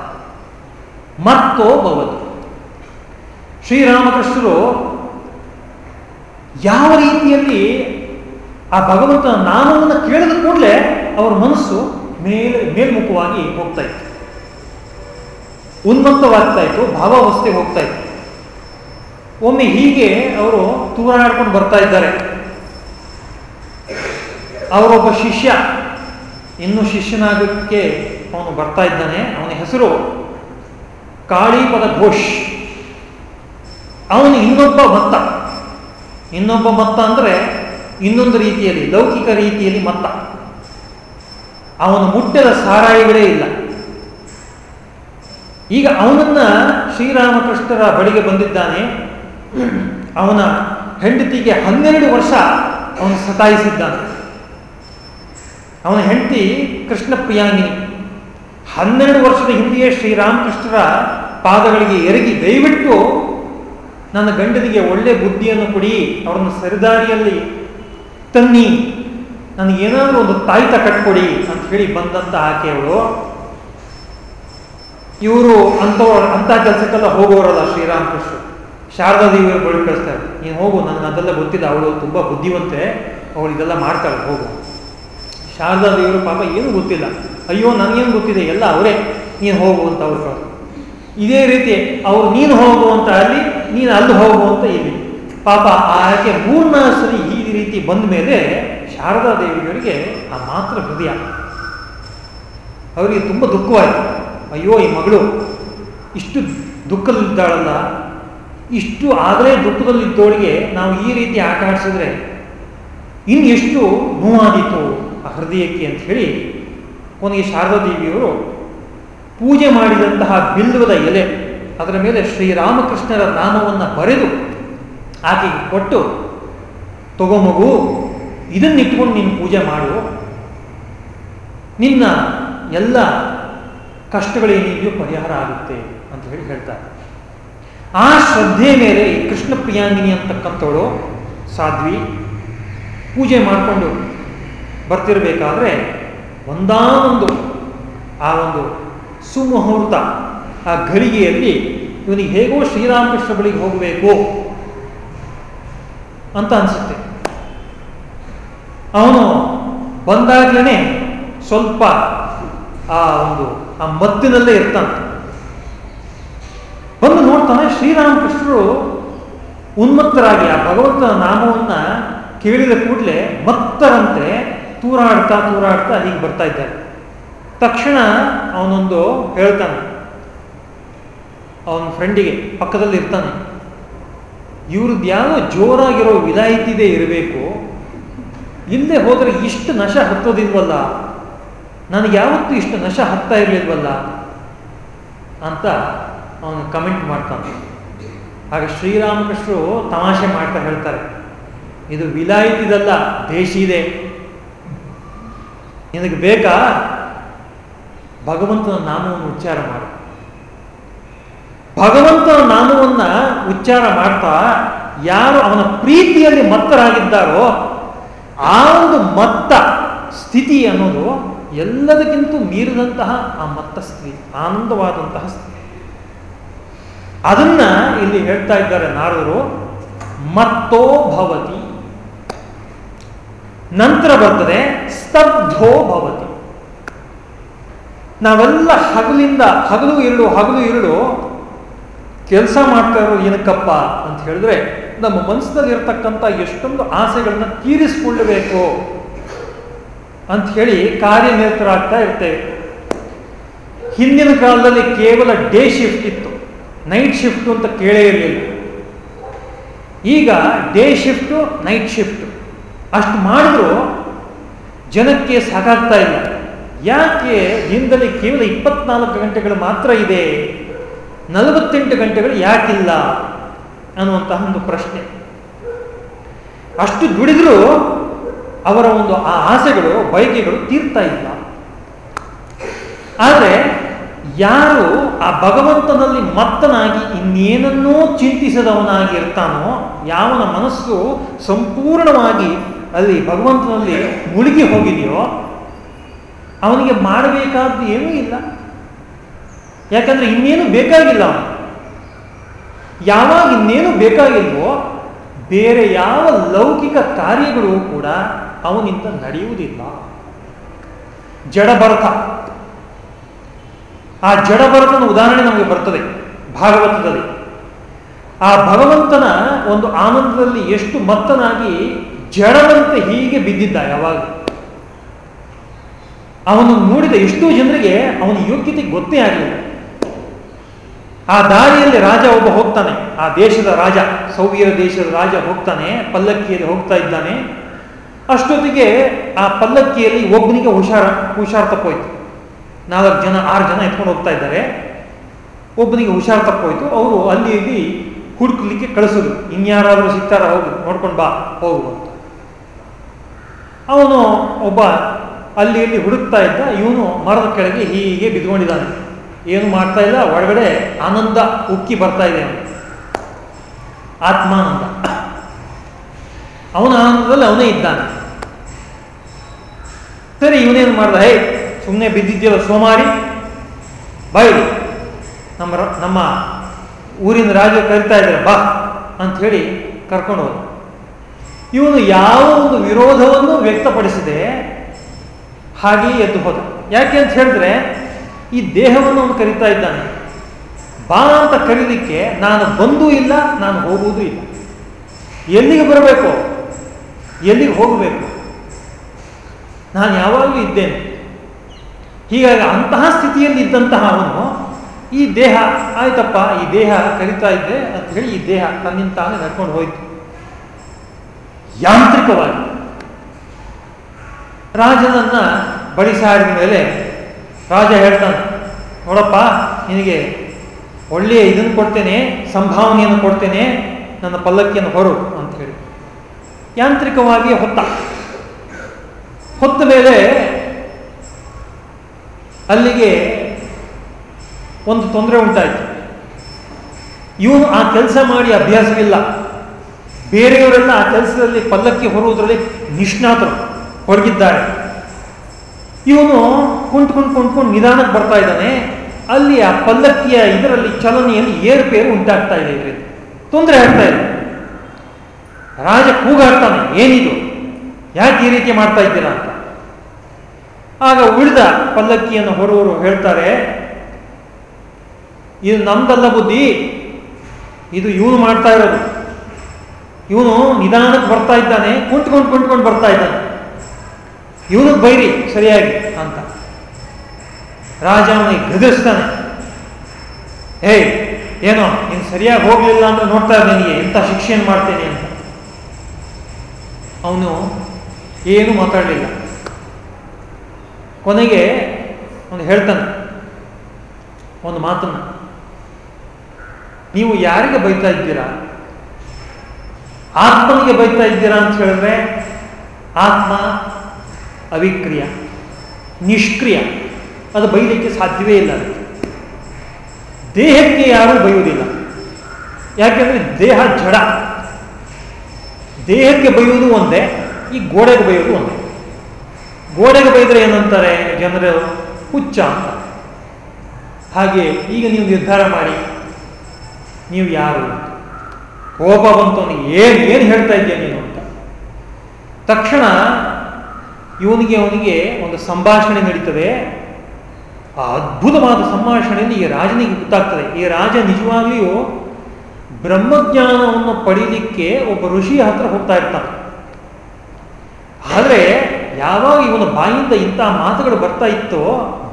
ಮತ್ತೋ ಭವದು ಶ್ರೀರಾಮಕೃಷ್ಣರು ಯಾವ ರೀತಿಯಲ್ಲಿ ಆ ಭಗವಂತನ ನಾಮವನ್ನು ಕೇಳಿದ ಕೂಡಲೇ ಅವರ ಮನಸ್ಸು ಮೇಲೆ ಮೇಲ್ಮುಖವಾಗಿ ಹೋಗ್ತಾ ಇತ್ತು. ಉನ್ಮತ್ತವಾಗ್ತಾ ಇತ್ತು ಭಾವಾವಸ್ಥೆಗೆ ಹೋಗ್ತಾ ಇತ್ತು. ಒಮ್ಮೆ ಹೀಗೆ ಅವರು ತೂರಾಡ್ಕೊಂಡು ಬರ್ತಾ ಇದ್ದಾರೆ. ಅವರೊಬ್ಬ ಶಿಷ್ಯ, ಇನ್ನು ಶಿಷ್ಯನಾಗಕ್ಕೆ ಅವನು ಬರ್ತಾ ಇದ್ದಾನೆ. ಅವನ ಹೆಸರು ಕಾಳಿಪದ ಘೋಷ್ ಅವನು ಇನ್ನೊಬ್ಬ ಮತ್ತ. ಇನ್ನೊಬ್ಬ ಮತ್ತ ಅಂದರೆ ಇನ್ನೊಂದು ರೀತಿಯಲ್ಲಿ, ಲೌಕಿಕ ರೀತಿಯಲ್ಲಿ ಮತ್ತ. ಅವನು ಮುಟ್ಟದ ಸಾರಾಯಿಗಳೇ ಇಲ್ಲ. ಈಗ ಅವನನ್ನ ಶ್ರೀರಾಮಕೃಷ್ಣರ ಬಳಿಗೆ ಬಂದಿದ್ದಾನೆ. ಅವನ ಹೆಂಡತಿಗೆ ಹನ್ನೆರಡು ವರ್ಷ ಅವನು ಸತಾಯಿಸಿದ್ದಾನೆ. ಅವನ ಹೆಂಡತಿ ಕೃಷ್ಣ ಪ್ರಿಯಾಂಗಿನಿ ಹನ್ನೆರಡು ವರ್ಷದ ಹಿಂದೆಯೇ ಶ್ರೀರಾಮಕೃಷ್ಣರ ಪಾದಗಳಿಗೆ ಎರಗಿ ದಯವಿಟ್ಟು ನನ್ನ ಗಂಡನಿಗೆ ಒಳ್ಳೆ ಬುದ್ಧಿಯನ್ನು ಕೊಡಿ, ಅವರನ್ನು ಸರಿದಾರಿಯಲ್ಲಿ ತನ್ನಿ, ನನಗೇನಾದರೂ ಒಂದು ತಾಯ್ತ ಕಟ್ಕೊಡಿ ಅಂತ ಹೇಳಿ ಬಂದಂತ ಆಕೆಯವಳು. ಇವರು ಅಂಥವ್ರು, ಅಂಥ ಕೆಲಸಕ್ಕೆಲ್ಲ ಹೋಗೋರಲ್ಲ ಶ್ರೀರಾಮಕೃಷ್ಣ. ಶಾರದಾ ದೇವಿಯವರು ಬಳಿ ಕಳಿಸ್ತಾರೆ. ನೀನು ಹೋಗು, ನನಗೆ ಅದೆಲ್ಲ ಗೊತ್ತಿಲ್ಲ ಅವಳು ತುಂಬ ಬುದ್ಧಿವಂತೆ, ಅವಳು ಇದೆಲ್ಲ ಮಾಡ್ತಾಳೆ, ಹೋಗು. ಶಾರದಾ ದೇವಿಯವರು ಪಾಪ ಏನು ಗೊತ್ತಿಲ್ಲ. ಅಯ್ಯೋ, ನನಗೇನು ಗೊತ್ತಿದೆ, ಎಲ್ಲ ಅವರೇ, ನೀನು ಹೋಗು ಅಂತ ಅವ್ರು ಕಳಿಸ್ತಾರೆ. ಇದೇ ರೀತಿ ಅವ್ರು ನೀನು ಹೋಗು ಅಂತ ಅಲ್ಲಿ, ನೀನು ಅಲ್ಲಿ ಹೋಗು ಅಂತ ಇಲ್ಲಿ. ಪಾಪ ಆಕೆ ಮೂರನೇ ಸರಿ ಈ ರೀತಿ ಬಂದ ಮೇಲೆ ಶಾರದಾ ದೇವಿಯವರಿಗೆ ಆ ಮಾತ್ರ ಹೃದಯ. ಅವರಿಗೆ ತುಂಬ ದುಃಖವಾಯಿತು. ಅಯ್ಯೋ, ಈ ಮಗಳು ಇಷ್ಟು ದುಃಖದಲ್ಲಿದ್ದಾಳಲ್ಲ. ಇಷ್ಟು ಆಗಲೇ ದುಃಖದಲ್ಲಿದ್ದವಳಿಗೆ ನಾವು ಈ ರೀತಿ ಆಟ ಆಡಿಸಿದ್ರೆ ಇನ್ನು ಎಷ್ಟು ನೋವಾದೀತು ಆ ಹೃದಯಕ್ಕೆ ಅಂತ ಹೇಳಿ ಕೊನೆಗೆ ಶಾರದಾ ದೇವಿಯವರು ಪೂಜೆ ಮಾಡಿದಂತಹ ಬಿಲ್ಲುವದ ಎಲೆ, ಅದರ ಮೇಲೆ ಶ್ರೀರಾಮಕೃಷ್ಣರ ನಾಮವನ್ನು ಬರೆದು ಆಕೆಗೆ ಕೊಟ್ಟು, ತಗೋ ಮಗು, ಇದನ್ನಿಟ್ಕೊಂಡು ನೀನು ಪೂಜೆ ಮಾಡು. ನಿನ್ನ ಎಲ್ಲ ಕಷ್ಟಗಳೇನಿದೆಯೋ ಪರಿಹಾರ ಆಗುತ್ತೆ ಅಂತ ಹೇಳಿ ಹೇಳ್ತಾರೆ. ಆ ಶ್ರದ್ಧೆ ಮೇಲೆ ಕೃಷ್ಣ ಪ್ರಿಯಾಂಗಿನಿ ಅಂತಕ್ಕಂಥವಳು ಸಾಧ್ವಿ ಪೂಜೆ ಮಾಡಿಕೊಂಡು ಬರ್ತಿರಬೇಕಾದ್ರೆ ಒಂದಾನೊಂದು ಆ ಒಂದು ಸುಮುಹೂರ್ತ ಆ ಘಳಿಗೆಯಲ್ಲಿ ಇವನಿಗೆ ಹೇಗೋ ಶ್ರೀರಾಮಕೃಷ್ಣ ಬಳಿಗೆ ಹೋಗಬೇಕು ಅಂತ ಅನಿಸುತ್ತೆ. ಅವನು ಬಂದಾಗ್ಲೇ ಸ್ವಲ್ಪ ಆ ಒಂದು, ಆ ಮದ್ದಿನಲ್ಲೇ ಇರ್ತಾನೆ. ಬಂದು ನೋಡ್ತಾನೆ ಶ್ರೀರಾಮಕೃಷ್ಣರು ಉನ್ಮತ್ತರಾಗಿ ಆ ಭಗವಂತನ ನಾಮವನ್ನ ಕೇಳಿದ ಕೂಡಲೇ ಮತ್ತರಂತೆ ತೂರಾಡ್ತಾ ತೂರಾಡ್ತಾ ಹೀಗೆ ಬರ್ತಾ ಇದ್ದಾರೆ. ತಕ್ಷಣ ಅವನೊಂದು ಹೇಳ್ತಾನೆ. ಅವನ ಫ್ರೆಂಡಿಗೆ ಪಕ್ಕದಲ್ಲಿ ಇರ್ತಾನೆ. ಇವ್ರದ್ದು ಯಾವುದೋ ಜೋರಾಗಿರೋ ವಿಲಾಯಿತಿದೆ ಇರಬೇಕು. ಇಲ್ಲೇ ಹೋದರೆ ಇಷ್ಟು ನಶ ಹತ್ತೋದಿಲ್ವಲ್ಲ? ನನಗೆ ಯಾವತ್ತೂ ಇಷ್ಟು ನಶ ಹತ್ತಾ ಇರಲಿಲ್ವಲ್ಲ ಅಂತ ಅವನು ಕಮೆಂಟ್ ಮಾಡ್ತಾನೆ. ಹಾಗೆ ಶ್ರೀರಾಮಕೃಷ್ಣರು ತಮಾಷೆ ಮಾಡ್ತಾ ಹೇಳ್ತಾರೆ. ಇದು ವಿಲಾಯಿತಿದಲ್ಲ ದೇಶಿದೆ ನಿನಗೆ ಬೇಕಾ? ಭಗವಂತನ ನಾಮವನ್ನು ಉಚ್ಚಾರ ಮಾಡು. ಭಗವಂತನ ನಾಮವನ್ನು ಉಚ್ಚಾರ ಮಾಡ್ತಾ ಯಾರು ಅವನ ಪ್ರೀತಿಯಲ್ಲಿ ಮತ್ತರಾಗಿದ್ದಾರೋ, ಆ ಒಂದು ಮತ್ತ, ಸ್ಥಿತಿ ಅನ್ನೋದು ಎಲ್ಲದಕ್ಕಿಂತ ಮೀರಿದಂತಹ ಆ ಮತ್ತ ಸ್ಥಿತಿ ಆನಂದವಾದಂತಹ ಸ್ಥಿತಿ ಅದನ್ನ ಇಲ್ಲಿ ಹೇಳ್ತಾ ಇದ್ದಾರೆ ನಾರದರು, ಮತ್ತೋ ಭವತಿ. ನಂತರ ಬರ್ತದೆ, ಸ್ತಬ್ಧೋ ಭವತಿ. ನಾವೆಲ್ಲ ಹಗಲಿಂದ, ಹಗಲು ಇರಳು ಹಗಲು ಇರಳು ಕೆಲಸ ಮಾಡ್ತಾ ಇರೋ ಏನಕ್ಕಪ್ಪ ಅಂತ ಹೇಳಿದ್ರೆ, ನಮ್ಮ ಮನಸ್ಸಿನಲ್ಲಿ ಇರತಕ್ಕಂಥ ಎಷ್ಟೊಂದು ಆಸೆಗಳನ್ನ ತೀರಿಸಿಕೊಳ್ಳಬೇಕು. ಅಂತ ಹೇಳಿ ಕಾರ್ಯನಿರತರಾಗ್ತಾ ಇರ್ತೇವೆ ಹಿಂದಿನ ಕಾಲದಲ್ಲಿ ಕೇವಲ ಡೇ ಶಿಫ್ಟ್ ಇತ್ತು. ನೈಟ್ ಶಿಫ್ಟ್ ಅಂತ ಕೇಳೇ ಇರಲಿಲ್ಲ. ಈಗ ಡೇ ಶಿಫ್ಟು ನೈಟ್ ಶಿಫ್ಟು ಅಷ್ಟು ಮಾಡಿದ್ರು ಜನಕ್ಕೆ ಸಾಕಾಗ್ತಾ ಇಲ್ಲ. ಯಾಕೆ ದಿನದಲ್ಲಿ ಕೇವಲ ಇಪ್ಪತ್ನಾಲ್ಕು ಗಂಟೆಗಳು ಮಾತ್ರ ಇದೆ? ನಲವತ್ತೆಂಟು ಗಂಟೆಗಳು ಯಾಕಿಲ್ಲ ಅನ್ನುವಂತಹ ಒಂದು ಪ್ರಶ್ನೆ. ಅಷ್ಟು ದುಡಿದ್ರೂ ಅವರ ಒಂದು ಆ ಆಸೆಗಳು, ಬಯಕೆಗಳು ತೀರ್ತಾ ಇಲ್ಲ. ಆದರೆ ಯಾರು ಆ ಭಗವಂತನಲ್ಲಿ ಮತ್ತನಾಗಿ ಇನ್ನೇನನ್ನೂ ಚಿಂತಿಸದವನಾಗಿರ್ತಾನೋ, ಯಾವನ ಮನಸ್ಸು ಸಂಪೂರ್ಣವಾಗಿ ಅಲ್ಲಿ ಭಗವಂತನಲ್ಲಿ ಮುಳುಗಿ ಹೋಗಿದೆಯೋ, ಅವನಿಗೆ ಮಾಡಬೇಕಾದ್ದು ಏನೂ ಇಲ್ಲ. ಯಾಕಂದ್ರೆ ಇನ್ನೇನು ಬೇಕಾಗಿಲ್ಲ ಯಾವಾಗ ಇನ್ನೇನು ಬೇಕಾಗಿಲ್ವೋ, ಬೇರೆ ಯಾವ ಲೌಕಿಕ ಕಾರ್ಯಗಳು ಕೂಡ ಅವನಿಂದ ನಡೆಯುವುದಿಲ್ಲ. ಜಡಭರತ. ಆ ಜಡಭರತನ ಉದಾಹರಣೆ ನಮಗೆ ಬರ್ತದೆ ಭಾಗವತದಲ್ಲಿ. ಆ ಭಗವಂತನ ಒಂದು ಆನಂದದಲ್ಲಿ ಎಷ್ಟು ಮತ್ತನಾಗಿ ಜಡವಂತೆ ಹೀಗೆ ಬಿದ್ದಿದ್ದ ಯಾವಾಗ? ಅವನು ನೋಡಿದ ಎಷ್ಟೋ ಜನರಿಗೆ ಅವನ ಯೋಗ್ಯತೆ ಗೊತ್ತೇ ಆಗಲಿಲ್ಲ. ಆ ದಾರಿಯಲ್ಲಿ ರಾಜ ಒಬ್ಬ ಹೋಗ್ತಾನೆ. ಆ ದೇಶದ ರಾಜ ಸೌವ್ಯರ ದೇಶದ ರಾಜ ಹೋಗ್ತಾನೆ, ಪಲ್ಲಕ್ಕಿಯಲ್ಲಿ ಹೋಗ್ತಾ ಇದ್ದಾನೆ. ಅಷ್ಟೊತ್ತಿಗೆ ಆ ಪಲ್ಲಕ್ಕಿಯಲ್ಲಿ ಒಬ್ಬನಿಗೆ ಹುಷಾರ, ಹುಷಾರ್ ತಪ್ಪೋಯ್ತು. ನಾಲ್ಕು ಜನ, ಆರು ಜನ ಎತ್ಕೊಂಡು ಹೋಗ್ತಾ ಇದ್ದಾರೆ. ಒಬ್ಬನಿಗೆ ಹುಷಾರ್ ತಪ್ಪೋಯ್ತು. ಅವರು ಅಲ್ಲಿ ಇಲ್ಲಿ ಹುಡುಕ್ಲಿಕ್ಕೆ ಕಳಿಸೋದು. ಇನ್ಯಾರಾದರೂ ಸಿಗ್ತಾರ? ಹೋಗು, ನೋಡ್ಕೊಂಡು ಬಾ, ಹೋಗು ಅಂತ. ಅವನು ಒಬ್ಬ ಅಲ್ಲಿ ಇಲ್ಲಿ ಹುಡುಕ್ತಾ ಇದ್ದ. ಇವನು ಮರದ ಕೆಳಗೆ ಹೀಗೆ ಬಿದ್ಕೊಂಡಿದ್ದಾನೆ ಏನು ಮಾಡ್ತಾ ಇಲ್ಲ. ಒಳಗಡೆ ಆನಂದ ಉಕ್ಕಿ ಬರ್ತಾ ಇದೆ ಅವನು. ಆತ್ಮಾನಂದ. ಅವನ ಆನಂದದಲ್ಲಿ ಅವನೇ ಇದ್ದಾನೆ. ಸರಿ, ಇವನೇನು ಮಾಡ್ದ? ಹೇ ಸುಮ್ಮನೆ ಬಿದ್ದಿದ್ಯಲ್ಲ ಸೋಮಾರಿ? ಬೈ ನಮ್ಮ ನಮ್ಮ ಊರಿನ ರಾಜ ಕರಿತಾ ಇದ್ದಾರೆ, ಬಾ ಅಂತ ಹೇಳಿ ಕರ್ಕೊಂಡು ಹೋದ. ಇವನು ಯಾವ ಒಂದು ವಿರೋಧವನ್ನು ವ್ಯಕ್ತಪಡಿಸಿದೆ ಹಾಗೆಯೇ ಎದ್ದು ಹೋದ. ಯಾಕೆ ಅಂತ ಹೇಳಿದ್ರೆ, ಈ ದೇಹವನ್ನು ಅವನು ಕರಿತಾ ಇದ್ದಾನೆ. ಬಾ ಅಂತ ಕರೀಲಿಕ್ಕೆ ನಾನು ಬಂದೂ ಇಲ್ಲ, ನಾನು ಹೋಗುವುದೂ ಇಲ್ಲ. ಎಲ್ಲಿಗೆ ಬರಬೇಕು? ಎಲ್ಲಿಗೆ ಹೋಗಬೇಕು? ನಾನು ಯಾವಾಗಲೂ ಇದ್ದೇನೆ. ಹೀಗಾಗಿ ಅಂತಹ ಸ್ಥಿತಿಯಲ್ಲಿ ಇದ್ದಂತಹ ಅವನು, ಈ ದೇಹ ಆಯ್ತಪ್ಪ, ಈ ದೇಹ ಕರಿತಾ ಇದ್ದೆ ಅಂತ ಹೇಳಿ ಈ ದೇಹ ತನ್ನಿಂದ ತಾನೇ ನಡ್ಕೊಂಡು ಹೋಯ್ತು. ಯಾಂತ್ರಿಕವಾಗಿ. ರಾಜನನ್ನ ಬಡಿಸಾಡಿದ ಮೇಲೆ ರಾಜ ಹೇಳ್ತಾನೆ, ನೋಡಪ್ಪ, ನಿನಗೆ ಒಳ್ಳೆಯ ಇದನ್ನು ಕೊಡ್ತೇನೆ, ಸಂಭಾವನೆಯನ್ನು ಕೊಡ್ತೇನೆ, ನನ್ನ ಪಲ್ಲಕ್ಕಿಯನ್ನು ಹೊರು ಅಂತ ಹೇಳಿ. ಯಾಂತ್ರಿಕವಾಗಿ ಹೊತ್ತ. ಹೊತ್ತ ಮೇಲೆ ಅಲ್ಲಿಗೆ ಒಂದು ತೊಂದರೆ ಉಂಟಾಯಿತು. ಇವನು ಆ ಕೆಲಸ ಮಾಡಿ ಅಭ್ಯಾಸವಿಲ್ಲ. ಬೇರೆಯವರೆಲ್ಲ ಆ ಕೆಲಸದಲ್ಲಿ ಪಲ್ಲಕ್ಕಿ ಹೊರುವುದರಲ್ಲಿ ನಿಷ್ಣಾತರು ಹೊರಗಿದ್ದಾರೆ. ಇವನು ಕುಂಟ್ಕೊಂಡು ಕುಂಟ್ಕೊಂಡು ನಿಧಾನಕ್ಕೆ ಬರ್ತಾ ಇದ್ದಾನೆ. ಅಲ್ಲಿ ಆ ಪಲ್ಲಕ್ಕಿಯ ಇದರಲ್ಲಿ ಚಲನೆಯಲ್ಲಿ ಏರುಪೇರು ಉಂಟಾಗ್ತಾ ಇದೆ ಇದರಿಂದ ತೊಂದರೆ ಆಗ್ತಾ ಇದೆ. ರಾಜ ಕೂಗಾಡ್ತಾನೆ, ಏನಿದು? ಯಾಕೆ ಈ ರೀತಿ ಮಾಡ್ತಾ ಇದ್ದೀರಾ ಅಂತ? ಆಗ ಉಳಿದ ಪಲ್ಲಕ್ಕಿಯನ್ನು ಹೊರವರು ಹೇಳ್ತಾರೆ, ಇದು ನಮ್ದಲ್ಲ ಬುದ್ಧಿ, ಇದು ಇವನು ಮಾಡ್ತಾ ಇರೋದು. ಇವನು ನಿಧಾನಕ್ಕೆ ಬರ್ತಾ ಇದ್ದಾನೆ ಕುಂಟ್ಕೊಂಡು ಕುಂಟ್ಕೊಂಡು ಬರ್ತಾ ಇದ್ದಾನೆ. ಇವನು ಬೈರಿ, ಸರಿಯಾಗಿ ಅಂತ. ರಾಜ ಅವನಿಗೆ ಗದರಿಸ್ತಾನೆ. ಹೇ ಏನೋ, ನೀನು ಸರಿಯಾಗಿ ಹೋಗಲಿಲ್ಲ ಅಂದ್ರೆ ನೋಡ್ತಾ ಇದ್ದೀನಿ ಎಂತ ಶಿಕ್ಷೆಯನ್ನು ಮಾಡ್ತೇನೆ ಅಂತ. ಅವನು ಏನು ಮಾತಾಡಲಿಲ್ಲ. ಕೊನೆಗೆ ಅವನು ಹೇಳ್ತಾನೆ ಒಂದು ಮಾತನ್ನು. ನೀವು ಯಾರಿಗೆ ಬೈತಾ ಇದ್ದೀರಾ? ಆತ್ಮನಿಗೆ ಬೈತಾ ಇದ್ದೀರಾ ಅಂತ ಹೇಳಿದ್ರೆ ಆತ್ಮ ಅವಿಕ್ರಿಯ, ನಿಷ್ಕ್ರಿಯ. ಅದು ಬೈಲಿಕ್ಕೆ ಸಾಧ್ಯವೇ ಇಲ್ಲ ದೇಹಕ್ಕೆ ಯಾರೂ ಬೈಯುವುದಿಲ್ಲ. ಯಾಕೆಂದ್ರೆ ದೇಹ ಜಡ. ದೇಹಕ್ಕೆ ಬೈಯುವುದು ಒಂದೇ. ಈ ಗೋಡೆಗೆ ಬೈಯೋದು ಒಂದೇ. ಗೋಡೆಗೆ ಬೈದರೆ ಏನಂತಾರೆ ಜನರು? ಹುಚ್ಚ ಅಂತ. ಹಾಗೆ ಈಗ ನೀವು ನಿರ್ಧಾರ ಮಾಡಿ, ನೀವು ಯಾರು? ಕೋಪ ಬಂತು ಅವನಿಗೆ ಏನು ಏನು ಹೇಳ್ತಾ ಇದ್ದೀಯ ನೀನು ಅಂತ. ತಕ್ಷಣ ಇವನಿಗೆ ಅವನಿಗೆ ಒಂದು ಸಂಭಾಷಣೆ ನಡೀತದೆ. ಆ ಅದ್ಭುತವಾದ ಸಂಭಾಷಣೆಯಲ್ಲಿ ಈ ರಾಜನಿಗೆ ಗೊತ್ತಾಗ್ತದೆ. ಈ ರಾಜ ನಿಜವಾಗಿಯೂ ಬ್ರಹ್ಮಜ್ಞಾನವನ್ನು ಪಡೀಲಿಕ್ಕೆ ಒಬ್ಬ ಋಷಿಯ ಹತ್ರ ಹೋಗ್ತಾ ಇರ್ತಾನೆ. ಆದರೆ ಯಾವಾಗ ಇವನ ಬಾಯಿಂದ ಇಂತಹ ಮಾತುಗಳು ಬರ್ತಾ ಇತ್ತೋ,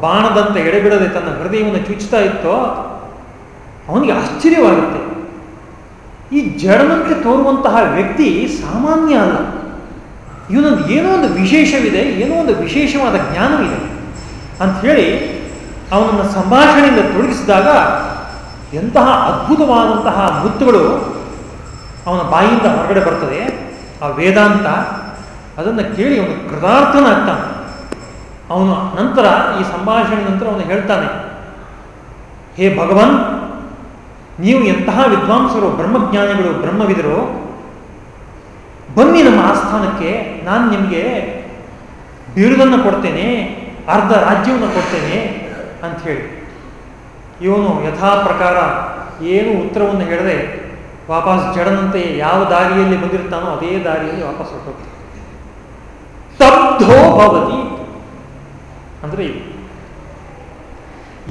ಬಾಣದಂತೆ ಎಡೆಬಿಡದೆ ತನ್ನ ಹೃದಯವನ್ನು ಚುಚ್ಚುತ್ತಾ ಇತ್ತೋ, ಅವನಿಗೆ ಆಶ್ಚರ್ಯವಾಗುತ್ತೆ. ಈ ಜಡನಂತೆ ತೋರುವಂತಹ ವ್ಯಕ್ತಿ ಸಾಮಾನ್ಯ ಅಲ್ಲ. ಇವನೊಂದು ಏನೋ ಒಂದು ವಿಶೇಷವಿದೆ, ಏನೋ ಒಂದು ವಿಶೇಷವಾದ ಜ್ಞಾನವಿದೆ ಅಂತ ಹೇಳಿ ಅವನನ್ನು ಸಂಭಾಷಣೆಯಿಂದ ತೊಡಗಿಸಿದಾಗ ಎಂತಹ ಅದ್ಭುತವಾದಂತಹ ಮುತ್ತುಗಳು ಅವನ ಬಾಯಿಯಿಂದ ಹೊರಗಡೆ ಬರ್ತದೆ. ಆ ವೇದಾಂತ ಅದನ್ನು ಕೇಳಿ ಅವನು ಕೃತಾರ್ಥನಾಗ್ತಾನೆ. ಅವನು ನಂತರ ಈ ಸಂಭಾಷಣೆ ನಂತರ ಅವನು ಹೇಳ್ತಾನೆ, ಹೇ ಭಗವಾನ್, ನೀವು ಎಂತಹ ವಿದ್ವಾಂಸರು, ಬ್ರಹ್ಮಜ್ಞಾನಿಗಳು, ಬ್ರಹ್ಮವಿದರು, ಬನ್ನಿ ನಮ್ಮ ಆಸ್ಥಾನಕ್ಕೆ, ನಾನು ನಿಮಗೆ ಬಿರುದನ್ನು ಕೊಡ್ತೇನೆ, ಅರ್ಧ ರಾಜ್ಯವನ್ನು ಕೊಡ್ತೇನೆ ಅಂತ ಹೇಳಿ. ಇವನು ಯಥಾ ಪ್ರಕಾರ ಏನು ಉತ್ತರವನ್ನು ಹೇಳದೆ ವಾಪಸ್ ಜಡನಂತೆ ಯಾವ ದಾರಿಯಲ್ಲಿ ಬಂದಿರ್ತಾನೋ ಅದೇ ದಾರಿಯಲ್ಲಿ ವಾಪಸ್ ಹೊರಟೋಗ್ತಾನೆ. ಸ್ತಬ್ಧೋ ಭವತಿ. ಅಂದ್ರೆ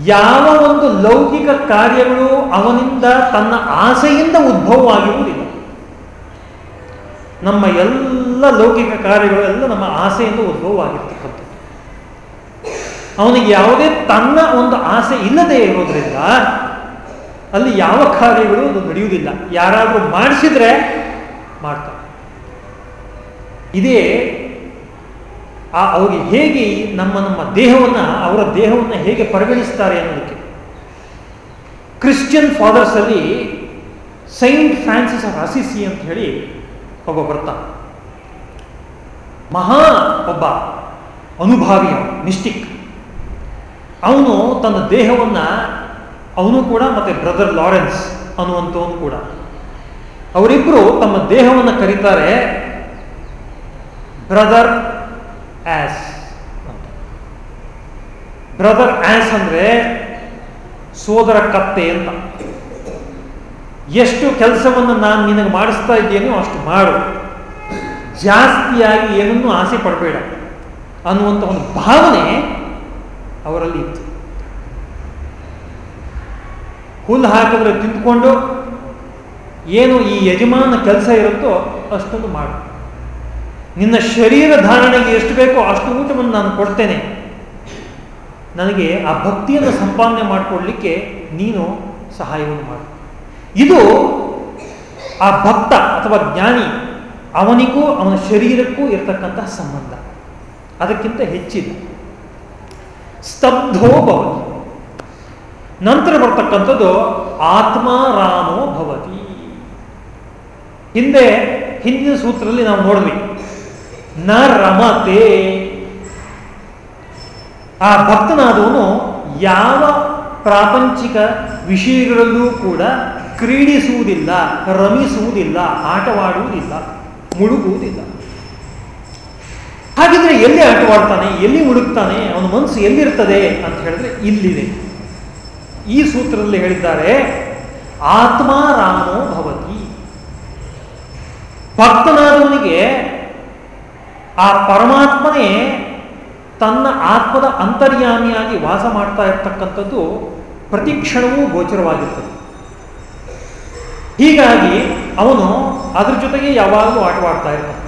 ಯಾವ ಒಂದು ಲೌಕಿಕ ಕಾರ್ಯಗಳು ಅವನಿಂದ ತನ್ನ ಆಸೆಯಿಂದ ಉದ್ಭವವಾಗಿರುವುದಿಲ್ಲ. ನಮ್ಮ ಎಲ್ಲ ಲೌಕಿಕ ಕಾರ್ಯಗಳು ಎಲ್ಲ ನಮ್ಮ ಆಸೆಯಿಂದ ಉದ್ಭವವಾಗಿರ್ತಕ್ಕಂಥದ್ದು. ಅವನಿಗೆ ಯಾವುದೇ ತನ್ನ ಒಂದು ಆಸೆ ಇಲ್ಲದೆ ಇರೋದ್ರಿಂದ ಅಲ್ಲಿ ಯಾವ ಕಾರ್ಯಗಳು ಅದು ನಡೆಯುವುದಿಲ್ಲ. ಯಾರಾದರೂ ಮಾಡಿಸಿದ್ರೆ ಮಾಡ್ತಾರೆ. ಇದೇ ಆ ಅವರಿಗೆ ಹೇಗೆ ನಮ್ಮ ನಮ್ಮ ದೇಹವನ್ನು, ಅವರ ದೇಹವನ್ನು ಹೇಗೆ ಪರಿಗಣಿಸ್ತಾರೆ ಅನ್ನೋದಕ್ಕೆ. ಕ್ರಿಶ್ಚಿಯನ್ ಫಾದರ್ಸಲ್ಲಿ ಸೈಂಟ್ ಫ್ರಾನ್ಸಿಸ್ ಆಫ್ ಅಸಿಸಿ ಅಂತ ಹೇಳಿ ಒಬ್ಬ ಬರ್ತಾನೆ ಮಹಾ ಒಬ್ಬ ಅನುಭಾವಿ ಮಿಸ್ಟಿಕ್ ಅವನು ತನ್ನ ದೇಹವನ್ನು, ಅವನು ಕೂಡ ಮತ್ತೆ ಬ್ರದರ್ ಲಾರೆನ್ಸ್ ಅನ್ನುವಂಥವನು ಕೂಡ. ಅವರಿಬ್ಬರು ತಮ್ಮ ದೇಹವನ್ನು ಕರೀತಾರೆ ಬ್ರದರ್ ಆಸ್ ಬ್ರದರ್ ಆಸ್ ಅಂದ್ರೆ ಸೋದರ ಕತ್ತೆ ಅಂತ. ಎಷ್ಟು ಕೆಲಸವನ್ನು ನಾನು ನಿನಗೆ ಮಾಡಿಸ್ತಾ ಇದ್ದೇನೋ ಅಷ್ಟು ಮಾಡು. ಜಾಸ್ತಿಯಾಗಿ ಏನನ್ನೂ ಆಸೆ ಪಡಬೇಡ ಅನ್ನುವಂಥ ಒಂದು ಭಾವನೆ ಅವರಲ್ಲಿ ಇತ್ತು. ಹುಲ್ಲು ಹಾಕಿದ್ರೆ ತಿಂದ್ಕೊಂಡು ಏನು ಈ ಯಜಮಾನ ಕೆಲಸ ಇರುತ್ತೋ ಅಷ್ಟೊಂದು ಮಾಡು. ನಿನ್ನ ಶರೀರ ಧಾರಣೆಗೆ ಎಷ್ಟು ಬೇಕೋ ಅಷ್ಟು ಊಟವನ್ನು ನಾನು ಕೊಡ್ತೇನೆ. ನನಗೆ ಆ ಭಕ್ತಿಯನ್ನು ಸಂಪಾದನೆ ಮಾಡಿಕೊಳ್ಳಲಿಕ್ಕೆ ನೀನು ಸಹಾಯವನ್ನು ಮಾಡು. ಇದು ಆ ಭಕ್ತ ಅಥವಾ ಜ್ಞಾನಿ ಅವನಿಗೂ ಅವನ ಶರೀರಕ್ಕೂ ಇರತಕ್ಕಂತಹ ಸಂಬಂಧ. ಅದಕ್ಕಿಂತ ಹೆಚ್ಚಿದೆ. ಸ್ತಬ್ಧೋ ಭವತಿ. ನಂತರ ಬರ್ತಕ್ಕಂಥದ್ದು ಆತ್ಮಾರಾಮೋ ಭವತಿ. ಹಿಂದೆ ಹಿಂದಿನ ಸೂತ್ರದಲ್ಲಿ ನಾವು ನೋಡಿದ್ವಿ ನ ರಮತೆ. ಆ ಭಕ್ತನಾದವನು ಯಾವ ಪ್ರಾಪಂಚಿಕ ವಿಷಯಗಳಲ್ಲೂ ಕೂಡ ಕ್ರೀಡಿಸುವುದಿಲ್ಲ, ರಮಿಸುವುದಿಲ್ಲ, ಆಟವಾಡುವುದಿಲ್ಲ, ಮುಳುಗುವುದಿಲ್ಲ. ಹಾಗಿದ್ರೆ ಎಲ್ಲಿ ಆಟವಾಡ್ತಾನೆ, ಎಲ್ಲಿ ಮುಳುಗ್ತಾನೆ, ಅವನ ಮನಸ್ಸು ಎಲ್ಲಿರ್ತದೆ ಅಂತ ಹೇಳಿದ್ರೆ ಇಲ್ಲಿದೆ. ಈ ಸೂತ್ರದಲ್ಲಿ ಹೇಳಿದ್ದಾರೆ ಆತ್ಮಾರಾಮೋ ಭವತಿ. ಭಕ್ತನಾದವನಿಗೆ ಆ ಪರಮಾತ್ಮನೇ ತನ್ನ ಆತ್ಮದ ಅಂತರ್ಯಾಮಿಯಾಗಿ ವಾಸ ಮಾಡ್ತಾ ಇರ್ತಕ್ಕಂಥದ್ದು ಪ್ರತಿ ಕ್ಷಣವೂ ಗೋಚರವಾಗಿರ್ತದೆ. ಹೀಗಾಗಿ ಅವನು ಅದ್ರ ಜೊತೆಗೆ ಯಾವಾಗಲೂ ಆಟವಾಡ್ತಾ ಇರ್ತಾನೆ.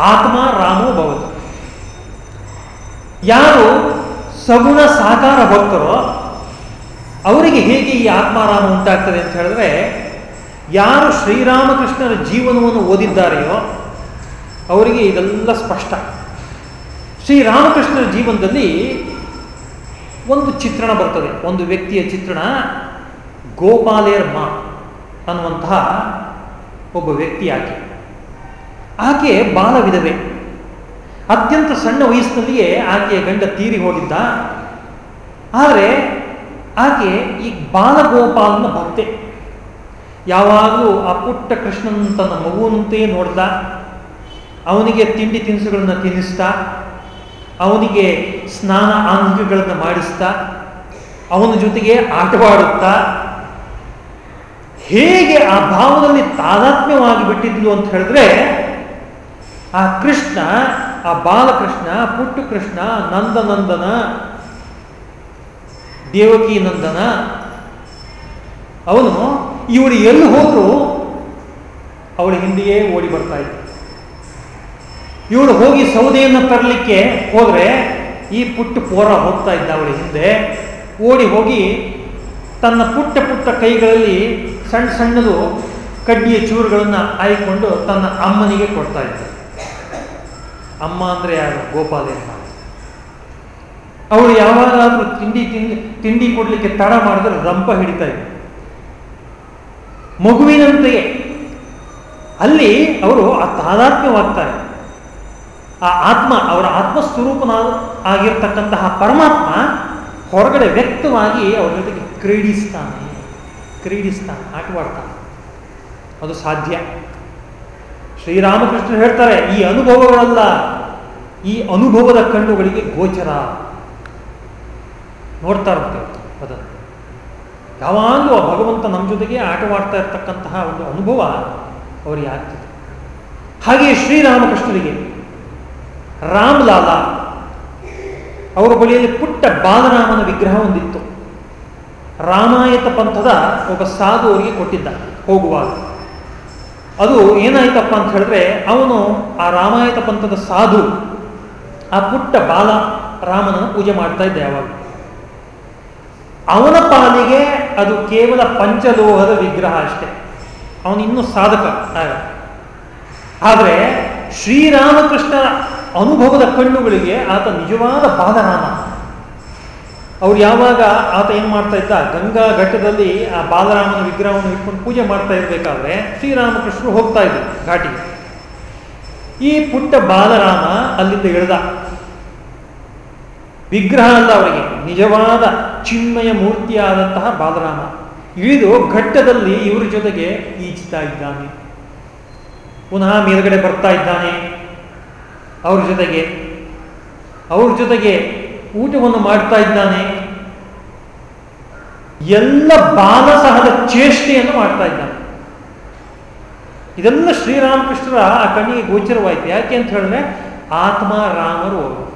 ಆತ್ಮ ರಾಮೋ ಭವತು. ಯಾರು ಸಗುಣ ಸಾಕಾರ ಭಕ್ತರೋ ಅವರಿಗೆ ಹೇಗೆ ಈ ಆತ್ಮಾರಾಮ ಉಂಟಾಗ್ತದೆ ಅಂತ ಹೇಳಿದ್ರೆ, ಯಾರು ಶ್ರೀರಾಮಕೃಷ್ಣರ ಜೀವನವನ್ನು ಓದಿದ್ದಾರೆಯೋ ಅವರಿಗೆ ಇದೆಲ್ಲ ಸ್ಪಷ್ಟ. ಶ್ರೀರಾಮಕೃಷ್ಣರ ಜೀವನದಲ್ಲಿ ಒಂದು ಚಿತ್ರಣ ಬರ್ತದೆ. ಒಂದು ವ್ಯಕ್ತಿಯ ಚಿತ್ರಣ ಗೋಪಾಲೇರ್ ಮಾ ಅನ್ನುವಂತಹ ಒಬ್ಬ ವ್ಯಕ್ತಿ ಆಕೆ. ಆಕೆ ಬಾಲ ವಿಧವೆ ಅತ್ಯಂತ ಸಣ್ಣ ವಯಸ್ಸಿನಲ್ಲಿಯೇ ಆಕೆಯ ಗಂಡ ತೀರಿ ಹೋಗಿದ್ದ. ಆದರೆ ಆಕೆ ಈ ಬಾಲಗೋಪಾಲನ ಭಕ್ತೆ. ಯಾವಾಗಲೂ ಆ ಪುಟ್ಟ ಕೃಷ್ಣನ ತನ್ನ ಮಗುವಂತೆಯೇ ನೋಡ್ದ. ಅವನಿಗೆ ತಿಂಡಿ ತಿನಿಸುಗಳನ್ನು ತಿನ್ನಿಸ್ತಾ, ಅವನಿಗೆ ಸ್ನಾನ ಆಂಗಿಗಳನ್ನು ಮಾಡಿಸ್ತಾ, ಅವನ ಜೊತೆಗೆ ಆಟವಾಡುತ್ತಾ, ಹೇಗೆ ಆ ಭಾವದಲ್ಲಿ ತಾದಾತ್ಮ್ಯವಾಗಿ ಬಿಟ್ಟಿದ್ಲು ಅಂತ ಹೇಳಿದ್ರೆ, ಆ ಕೃಷ್ಣ, ಆ ಬಾಲಕೃಷ್ಣ, ಪುಟ್ಟು ಕೃಷ್ಣ ನಂದನಂದನ ದೇವಕಿ ನಂದನ, ಅವನು ಇವಳು ಎಲ್ಲಿ ಹೋದ್ರು ಅವಳ ಹಿಂದೆಯೇ ಓಡಿ ಬರ್ತಾ ಇದ್ದ ಇವಳು ಹೋಗಿ ಸೌದೆಯನ್ನು ತರಲಿಕ್ಕೆ ಹೋದರೆ ಈ ಪುಟ್ಟ ಪೋರ ಹೋಗ್ತಾ ಇದ್ದ ಅವಳ ಹಿಂದೆ. ಓಡಿ ಹೋಗಿ ತನ್ನ ಪುಟ್ಟ ಪುಟ್ಟ ಕೈಗಳಲ್ಲಿ ಸಣ್ಣ ಸಣ್ಣದು ಕಡ್ಡಿಯ ಚೂರುಗಳನ್ನು ಆಯ್ಕೊಂಡು ತನ್ನ ಅಮ್ಮನಿಗೆ ಕೊಡ್ತಾ ಇದ್ದ. ಅಮ್ಮ ಅಂದರೆ ಯಾರು? ಗೋಪಾಲಮ್ಮ ಅವಳು ಯಾವಾಗಾದರೂ ತಿಂಡಿ ತಿಂಡಿ ತಿಂಡಿ ಕೊಡ್ಲಿಕ್ಕೆ ತಡ ಮಾಡಿದ್ರೆ ರಂಪ ಹಿಡಿತಾ ಇದ್ದ. ಮಗುವಿನಂತೆಯೇ ಅಲ್ಲಿ ಅವರು ಆ ತಾದಾತ್ಮ್ಯವಾಗ್ತಾರೆ ಆ ಆತ್ಮ, ಅವರ ಆತ್ಮಸ್ವರೂಪನ ಆಗಿರ್ತಕ್ಕಂತಹ ಪರಮಾತ್ಮ ಹೊರಗಡೆ ವ್ಯಕ್ತವಾಗಿ ಅವ್ರ ಜೊತೆಗೆ ಕ್ರೀಡಿಸ್ತಾನೆ ಕ್ರೀಡಿಸ್ತಾನೆ, ಆಟವಾಡ್ತಾನೆ. ಅದು ಸಾಧ್ಯ. ಶ್ರೀರಾಮಕೃಷ್ಣ ಹೇಳ್ತಾರೆ, ಈ ಅನುಭವಗಳಲ್ಲ, ಈ ಅನುಭವದ ಕಣ್ಣುಗಳಿಗೆ ಗೋಚರ. ನೋಡ್ತಾ ಇರ್ತೇವೆ ಅದನ್ನು. ಯಾವಾಗಲೂ ಆ ಭಗವಂತ ನಮ್ಮ ಜೊತೆಗೆ ಆಟವಾಡ್ತಾ ಇರ್ತಕ್ಕಂತಹ ಒಂದು ಅನುಭವ ಅವರಿಗೆ ಆಗ್ತದೆ. ಹಾಗೆಯೇ ಶ್ರೀರಾಮಕೃಷ್ಣರಿಗೆ. ರಾಮ್ಲಾಲ, ಅವರ ಬಳಿಯಲ್ಲಿ ಪುಟ್ಟ ಬಾಲರಾಮನ ವಿಗ್ರಹ ಒಂದಿತ್ತು. ರಾಮಾಯತ ಪಂಥದ ಒಬ್ಬ ಸಾಧು ಅವರಿಗೆ ಕೊಟ್ಟಿದ್ದ ಹೋಗುವಾಗ. ಅದು ಏನಾಯ್ತಪ್ಪ ಅಂತ ಹೇಳಿದ್ರೆ ಅವನು ಆ ರಾಮಾಯತ ಪಂಥದ ಸಾಧು, ಆ ಪುಟ್ಟ ಬಾಲ ರಾಮನ ಪೂಜೆ ಮಾಡ್ತಾ ಇದ್ದೆ ಯಾವಾಗ. ಅವನ ಪಾಲಿಗೆ ಅದು ಕೇವಲ ಪಂಚಲೋಹದ ವಿಗ್ರಹ ಅಷ್ಟೇ. ಅವನಿನ್ನೂ ಸಾಧಕ ಆದರೆ ಶ್ರೀರಾಮಕೃಷ್ಣರ ಅನುಭವದ ಕಣ್ಣುಗಳಿಗೆ ಆತ ನಿಜವಾದ ಬಾಲರಾಮ ಅವ್ರು ಯಾವಾಗ ಆತ ಏನು ಮಾಡ್ತಾ ಇದ್ದ? ಗಂಗಾ ಘಟ್ಟದಲ್ಲಿ ಆ ಬಾಲರಾಮನ ವಿಗ್ರಹವನ್ನು ಇಟ್ಕೊಂಡು ಪೂಜೆ ಮಾಡ್ತಾ ಇರಬೇಕಾದ್ರೆ ಶ್ರೀರಾಮಕೃಷ್ಣರು ಹೋಗ್ತಾ ಇದ್ರು ಘಾಟಿಗೆ. ಈ ಪುಟ್ಟ ಬಾಲರಾಮ ಅಲ್ಲಿಂದ ಇಳಿದ. ವಿಗ್ರಹ ಅಲ್ಲ ಅವರಿಗೆ, ನಿಜವಾದ ಚಿನ್ಮಯ ಮೂರ್ತಿಯಾದಂತಹ ಬಾಲರಾಮ. ಇಳಿದು ಘಟ್ಟದಲ್ಲಿ ಇವರ ಜೊತೆಗೆ ಈಜ್ತಾ ಇದ್ದಾನೆ. ಪುನಃ ಮೇಲ್ಗಡೆ ಬರ್ತಾ ಇದ್ದಾನೆ. ಅವ್ರ ಜೊತೆಗೆ ಅವ್ರ ಜೊತೆಗೆ ಊಟವನ್ನು ಮಾಡ್ತಾ ಇದ್ದಾನೆ. ಎಲ್ಲ ಬಾಲಸಹದ ಚೇಷ್ಟೆಯನ್ನು ಮಾಡ್ತಾ ಇದ್ದಾನೆ. ಇದೆಲ್ಲ ಶ್ರೀರಾಮಕೃಷ್ಣರ ಆ ಕಣ್ಣಿಗೆ ಗೋಚರವಾಯಿತು. ಯಾಕೆ ಅಂತ ಹೇಳಿದ್ರೆ, ಆತ್ಮ, ರಾಮರು